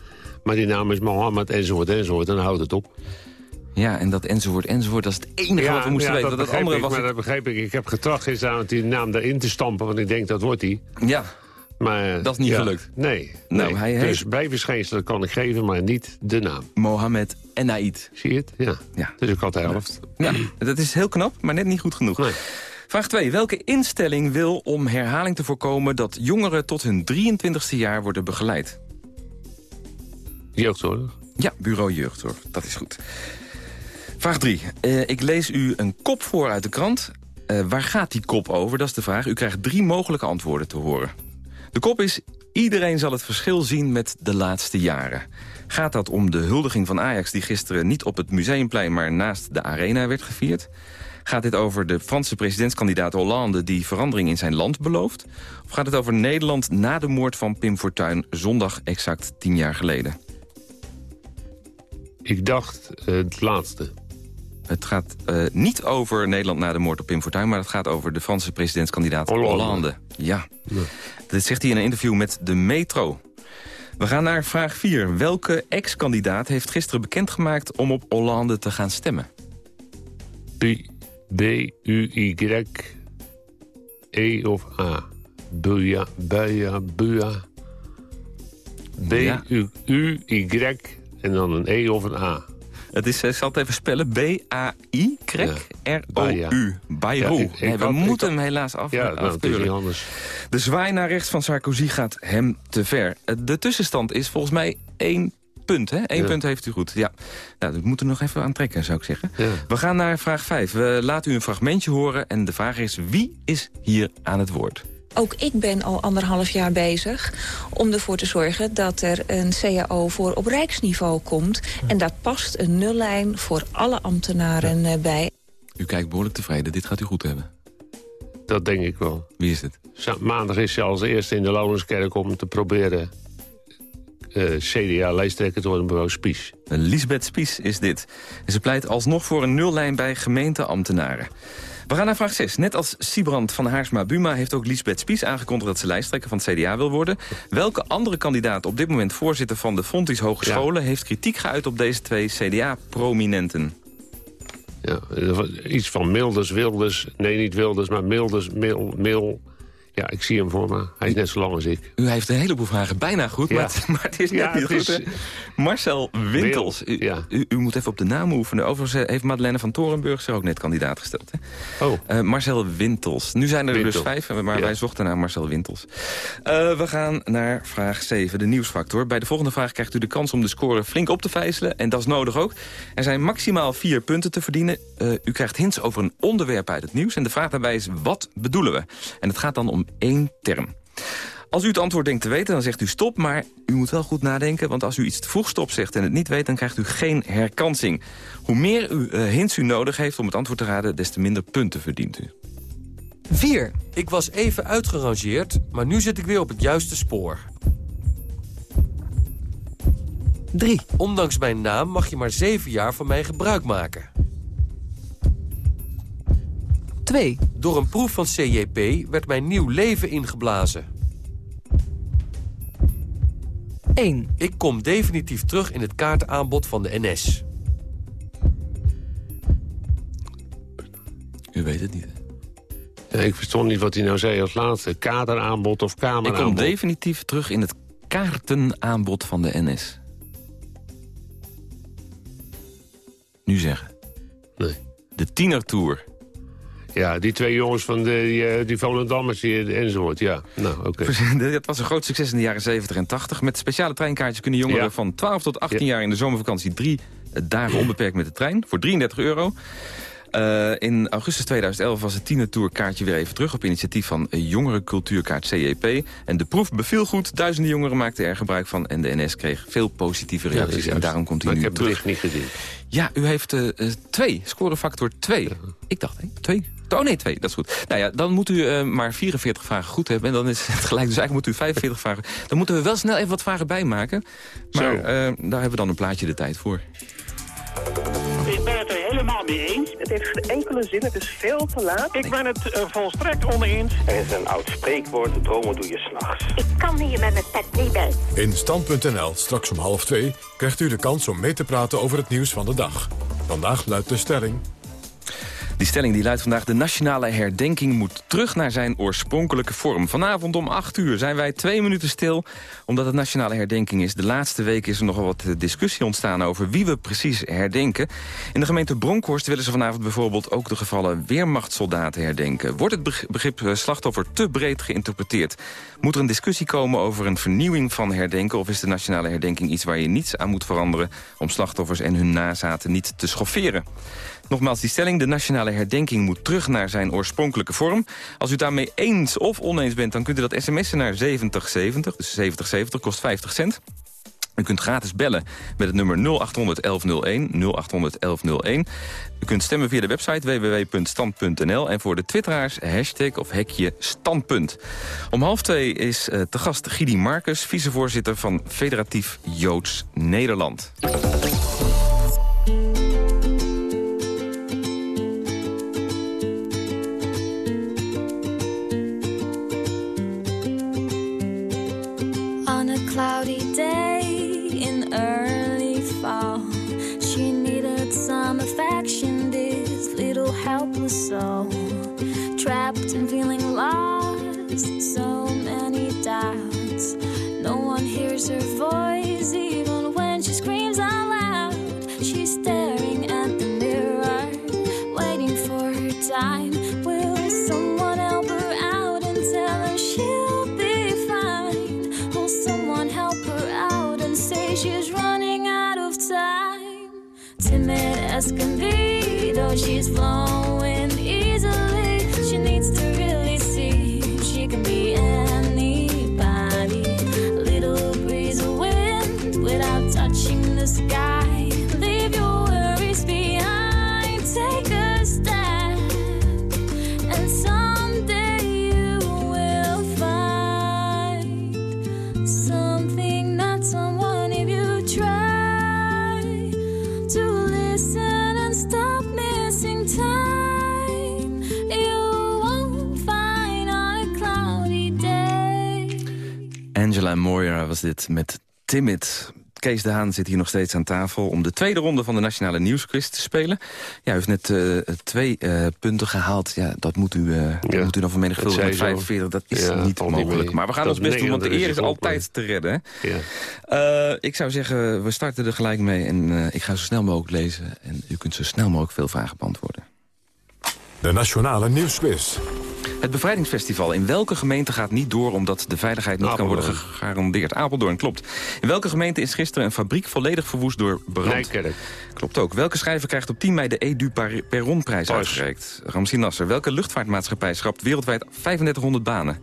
maar die naam is Mohammed enzovoort enzovoort. En dan houdt het op. Ja, en dat enzovoort enzovoort, dat is het enige wat we moesten weten. Dat, begrijp andere ik, was maar het- dat begrijp ik. Ik heb getracht gisteravond die naam erin te stampen, want ik denk dat wordt hij. Ja. Maar, Dat is niet ja, gelukt. Nee. Nou, nee. hij dus bijverschijnselen kan ik geven, maar niet de naam. Mohammed Enaid. Zie je het? Ja. Ja. Dus ik had de helft. Ja, dat is heel knap, maar net niet goed genoeg. Vraag 2. Welke instelling wil om herhaling te voorkomen... dat jongeren tot hun 23ste jaar worden begeleid? Jeugdzorg. Ja, bureau jeugdzorg. Dat is goed. Vraag 3. ik lees u een kop voor uit de krant. Eh, waar gaat die kop over? Dat is de vraag. U krijgt drie mogelijke antwoorden te horen. De kop is... Iedereen zal het verschil zien met de laatste jaren. Gaat dat om de huldiging van Ajax... die gisteren niet op het Museumplein... maar naast de Arena werd gevierd? Gaat dit over de Franse presidentskandidaat Hollande... die verandering in zijn land belooft? Of gaat het over Nederland na de moord van Pim Fortuyn... zondag exact tien jaar geleden? Ik dacht eh, het laatste. Het gaat eh, niet over Nederland na de moord op Pim Fortuyn... maar het gaat over de Franse presidentskandidaat Hollande. Hollande. Ja. Dit zegt hij in een interview met de Metro. We gaan naar vraag 4. Welke ex-kandidaat heeft gisteren bekendgemaakt... om op Hollande te gaan stemmen? B-U-Y... E of A. Buja, buja, buja. B-U-Y en dan een E of een A. Het is, ik zal het even spellen, B-A-I, krek, R-O-U. Bayrou. We moeten hem helaas af, Ja, nou. De zwaai naar rechts van Sarkozy gaat hem te ver. Eh, De tussenstand is volgens mij één punt. Hè? Eén Ja. punt heeft u goed. Ja. Nou, dat moeten we nog even aan trekken, zou ik zeggen. We gaan naar vraag 5. We laten u een fragmentje horen. En de vraag is, wie is hier aan het woord? Ook ik ben al anderhalf jaar bezig om ervoor te zorgen dat er een CAO voor op rijksniveau komt. En daar past een nullijn voor alle ambtenaren eh, bij. U kijkt behoorlijk tevreden. Dit gaat u goed hebben. Dat denk ik wel. Wie is het? Maandag is ze als eerste in de Lourenskerk om te proberen... eh, CDA-lijsttrekker te worden, mevrouw Spies. Lisbeth Spies is dit. En ze pleit alsnog voor een nullijn bij gemeenteambtenaren. We gaan naar vraag 6. Net als Sibrand van Haarsma-Buma heeft ook Lisbeth Spies aangekondigd... dat ze lijsttrekker van het CDA wil worden. Welke andere kandidaat, op dit moment voorzitter van de Fontys Hogescholen... heeft kritiek geuit op deze twee CDA-prominenten? Ja, iets van Milders, Wilders. Nee, niet Wilders, maar Milders, Mil, Mil. Ja, ik zie hem voor me. Hij is net zo lang als ik. U heeft een heleboel vragen bijna goed, Ja. maar, het, maar het is net Ja, niet goed. is-? Marcel Wintels. U, ja. u, u moet even op de naam oefenen. Overigens eh, heeft Madeleine van Torenburg zich ook net kandidaat gesteld. Hè? Oh. Eh, Marcel Wintels. Nu zijn er dus vijf, maar Ja. wij zochten naar Marcel Wintels. Eh, we gaan naar vraag 7, de nieuwsfactor. Bij de volgende vraag krijgt u de kans om de score flink op te vijzelen. En dat is nodig ook. Er zijn maximaal vier punten te verdienen. Eh, u krijgt hints over een onderwerp uit het nieuws. En de vraag daarbij is, wat bedoelen we? En het gaat dan om één term. Als u het antwoord denkt te weten, dan zegt u stop. Maar u moet wel goed nadenken, want als u iets te vroeg stop zegt... en het niet weet, dan krijgt u geen herkansing. Hoe meer u, eh, hints u nodig heeft om het antwoord te raden... des te minder punten verdient u. 4. Ik was even uitgerangeerd, maar nu zit ik weer op het juiste spoor. 3. Ondanks mijn naam mag je maar 7 jaar van mij gebruik maken. 2. Door een proef van CJP werd mijn nieuw leven ingeblazen. 1. Ik kom definitief terug in het kaartaanbod van de NS. U weet het niet. Ja, ik verstond niet wat hij nou zei als laatste. Kaderaanbod of Ik kom kameraanbod. definitief terug in het kaartenaanbod van de NS. Nu zeggen. Nee. De tienertour. Ja, die twee jongens van de, die, eh, die Volendammers die, enzovoort. Ja, nou, oké. Dat was een groot succes in de jaren 70 en 80. Met speciale treinkaartjes kunnen jongeren Ja. van 12 tot 18 Ja. jaar in de zomervakantie drie eh, dagen onbeperkt met de trein. Voor 33 euro. Eh, in augustus 2011 was het tienertourkaartje weer even terug... op initiatief van Jongerencultuurkaart CEP. En de proef beviel goed. Duizenden jongeren maakten er gebruik van... en de NS kreeg veel positieve Ja, reacties. is en daarom komt hij nu ik heb het terug. niet gezien. Ja, u heeft twee. Scorefactor 2. Ik dacht, hé, twee. Oh nee, twee. Dat is goed. Nou ja, dan moet u eh, maar 44 vragen goed hebben. En dan is het gelijk. Dus eigenlijk moet u 45 vragen. Dan moeten we wel snel even wat vragen bijmaken. Maar Zo. eh, daar hebben we dan een plaatje de tijd voor. Ik ben het er helemaal mee eens. Het heeft geen enkele zin, het is veel te laat. Ik ben het eh, volstrekt oneens. Er is een oud spreekwoord, dromen doe je s'nachts. Ik kan hier met mijn pet niet bij. In Stand.nl, straks om half twee, krijgt u de kans om mee te praten over het nieuws van de dag. Vandaag luidt de stelling... Die stelling die luidt vandaag... de nationale herdenking moet terug naar zijn oorspronkelijke vorm. Vanavond om 8 uur zijn wij twee minuten stil... omdat het nationale herdenking is. De laatste week is er nogal wat discussie ontstaan... over wie we precies herdenken. In de gemeente Bronkhorst willen ze vanavond bijvoorbeeld... ook de gevallen weermachtssoldaten herdenken. Wordt het begrip eh, slachtoffer te breed geïnterpreteerd? Moet er een discussie komen over een vernieuwing van herdenken... of is de nationale herdenking iets waar je niets aan moet veranderen... om slachtoffers en hun nazaten niet te schofferen? Nogmaals, die stelling, de nationale herdenking moet terug naar zijn oorspronkelijke vorm. Als u daarmee eens of oneens bent, dan kunt u dat sms'en naar 7070. Dus 7070 kost 50 cent. U kunt gratis bellen met het nummer 0800 1101, 0800 1101. U kunt stemmen via de website www.stand.nl. En voor de twitteraars hashtag of hekje standpunt. Om half twee is uh, te gast Gidi Marcus, vicevoorzitter van Federatief Joods Nederland. Hears her voice, even when she screams out loud. She's staring at the mirror, waiting for her time. Will someone help her out and tell her she'll be fine? Will someone help her out and say she's running out of time? Timid as can be, though she's flowing Angela Moyer was dit met Timid. Kees de Haan zit hier nog steeds aan tafel om de tweede ronde van de Nationale Nieuwsquiz te spelen. Ja, u heeft net eh, twee eh, punten gehaald. Ja, dat moet u, eh dat moet u dan vermenigvuldigen met het zei zo. 45. Dat is Ja, niet mogelijk. mee. Maar we gaan Dat ons best doen, want de eer is altijd te redden. Ja. Eh, ik zou zeggen, we starten er gelijk mee. En eh, ik ga zo snel mogelijk lezen. En u kunt zo snel mogelijk veel vragen beantwoorden. De Nationale Nieuwsquiz. Het bevrijdingsfestival in welke gemeente gaat niet door... omdat de veiligheid niet kan worden gegarandeerd? Apeldoorn, klopt. In welke gemeente is gisteren een fabriek volledig verwoest door brand? Nijkerk. Klopt ook. Welke schrijver krijgt op 10 mei de Edu Perronprijs uitgereikt? Ramsi Nasser. Welke luchtvaartmaatschappij schrapt wereldwijd 3500 banen?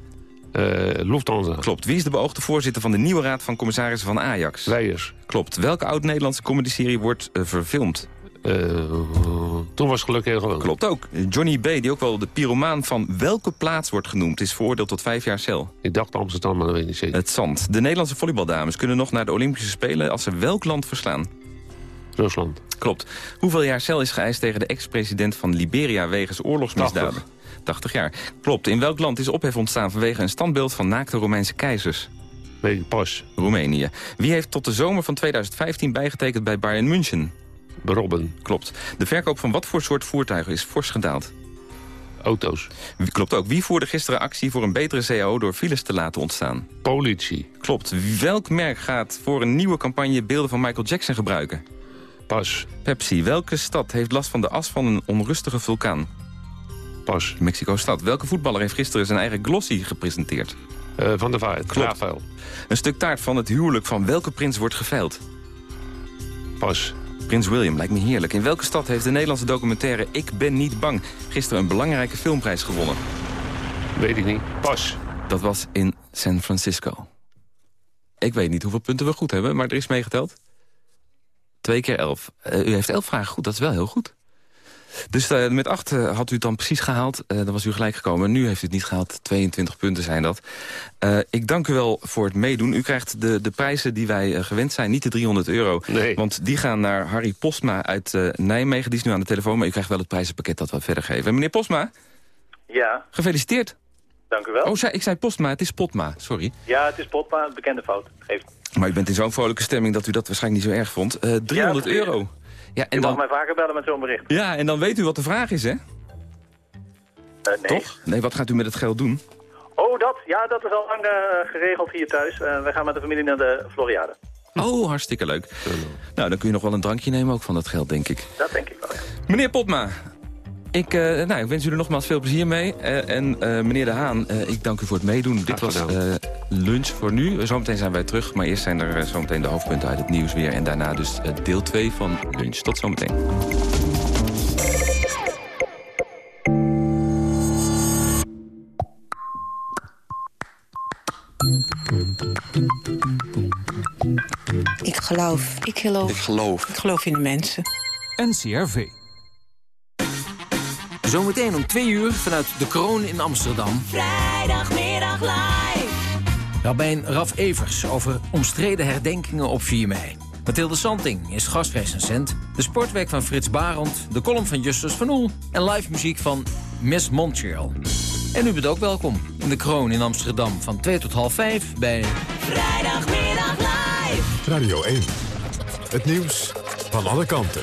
Eh, Lufthansa. Klopt. Wie is de beoogde voorzitter van de nieuwe raad van commissarissen van Ajax? Weijers. Klopt. Welke oud-Nederlandse comedyserie wordt eh, verfilmd? Eh, toen was geluk heel gewoon. Klopt ook. Johnny B., die ook wel de pyromaan van welke plaats wordt genoemd... is veroordeeld tot vijf jaar cel. Ik dacht Amsterdam, maar dat weet ik niet zeker. Het zand. De Nederlandse volleybaldames kunnen nog naar de Olympische Spelen... als ze welk land verslaan? Rusland. Klopt. Hoeveel jaar cel is geëist tegen de ex-president van Liberia... wegens oorlogsmisdaden? 80 jaar. Klopt. In welk land is ophef ontstaan vanwege een standbeeld van naakte Romeinse keizers? Ik pas. Roemenië. Wie heeft tot de zomer van 2015 bijgetekend bij Bayern München? Robben. Klopt. De verkoop van wat voor soort voertuigen is fors gedaald? Auto's. Klopt ook. Wie voerde gisteren actie voor een betere CAO door files te laten ontstaan? Politie. Klopt. Welk merk gaat voor een nieuwe campagne beelden van Michael Jackson gebruiken? Pas. Pepsi. Welke stad heeft last van de as van een onrustige vulkaan? Pas. Mexico-stad. Welke voetballer heeft gisteren zijn eigen glossy gepresenteerd? Eh, van der Vaart. Klopt. Rafael. Een stuk taart van het huwelijk van welke prins wordt geveild? Pas. Prins William, lijkt me heerlijk. In welke stad heeft de Nederlandse documentaire Ik ben niet bang... gisteren een belangrijke filmprijs gewonnen? Weet ik niet. Pas. Dat was in San Francisco. Ik weet niet hoeveel punten we goed hebben, maar er is meegeteld. Twee keer elf. Eh, u heeft elf vragen goed, dat is wel heel goed. Dus eh, met acht eh, had u het dan precies gehaald. Eh, dan was u gelijk gekomen. Nu heeft u het niet gehaald. 22 punten zijn dat. Eh, ik dank u wel voor het meedoen. U krijgt de, de prijzen die wij gewend zijn. Niet de 300 euro. Nee. Want die gaan naar Harry Postma uit eh, Nijmegen. Die is nu aan de telefoon. Maar u krijgt wel het prijzenpakket dat we verder geven. En meneer Postma, Ja, gefeliciteerd. dank u wel. Oh, zei- ik zei Postma. Het is Potma. Sorry. Ja, het is Potma, bekende fout. Geeft. Maar u bent in zo'n vrolijke stemming dat u dat waarschijnlijk niet zo erg vond. Eh 300 Ja, euro. Ja, U en mag dan, mij vaker bellen met zo'n bericht. ja, en dan weet u wat de vraag is, hè? Eh, nee. Toch? Nee, wat gaat u met het geld doen? Oh, dat? Ja, dat is al lang eh, geregeld hier thuis. Eh, we gaan met de familie naar de Floriade. Oh, hartstikke leuk. Nou, dan kun je nog wel een drankje nemen ook van dat geld, denk ik. Dat denk ik wel, ja. Meneer Potma, ik, eh, nou, ik wens u er nogmaals veel plezier mee. Eh, en eh, meneer De Haan, eh, ik dank u voor het meedoen. Dit was eh, lunch voor nu. Zometeen zijn wij terug, maar eerst zijn er zometeen de hoofdpunten uit het nieuws weer. En daarna dus deel 2 van lunch. Tot zometeen. Ik geloof. Ik geloof. Ik geloof. Ik geloof in de mensen. NCRV. Zometeen om twee uur vanuit de Kroon in Amsterdam. Vrijdagmiddag live. Rabijn Raf Evers over omstreden herdenkingen op 4 mei. Mathilde Santing is gastrecensent. De sportweek van Frits Barend. De column van Justus van Oel. En live muziek van Miss Montreal. En u bent ook welkom in de Kroon in Amsterdam van 2 tot half 5 bij... Vrijdagmiddag live. Radio 1. Het nieuws van alle kanten.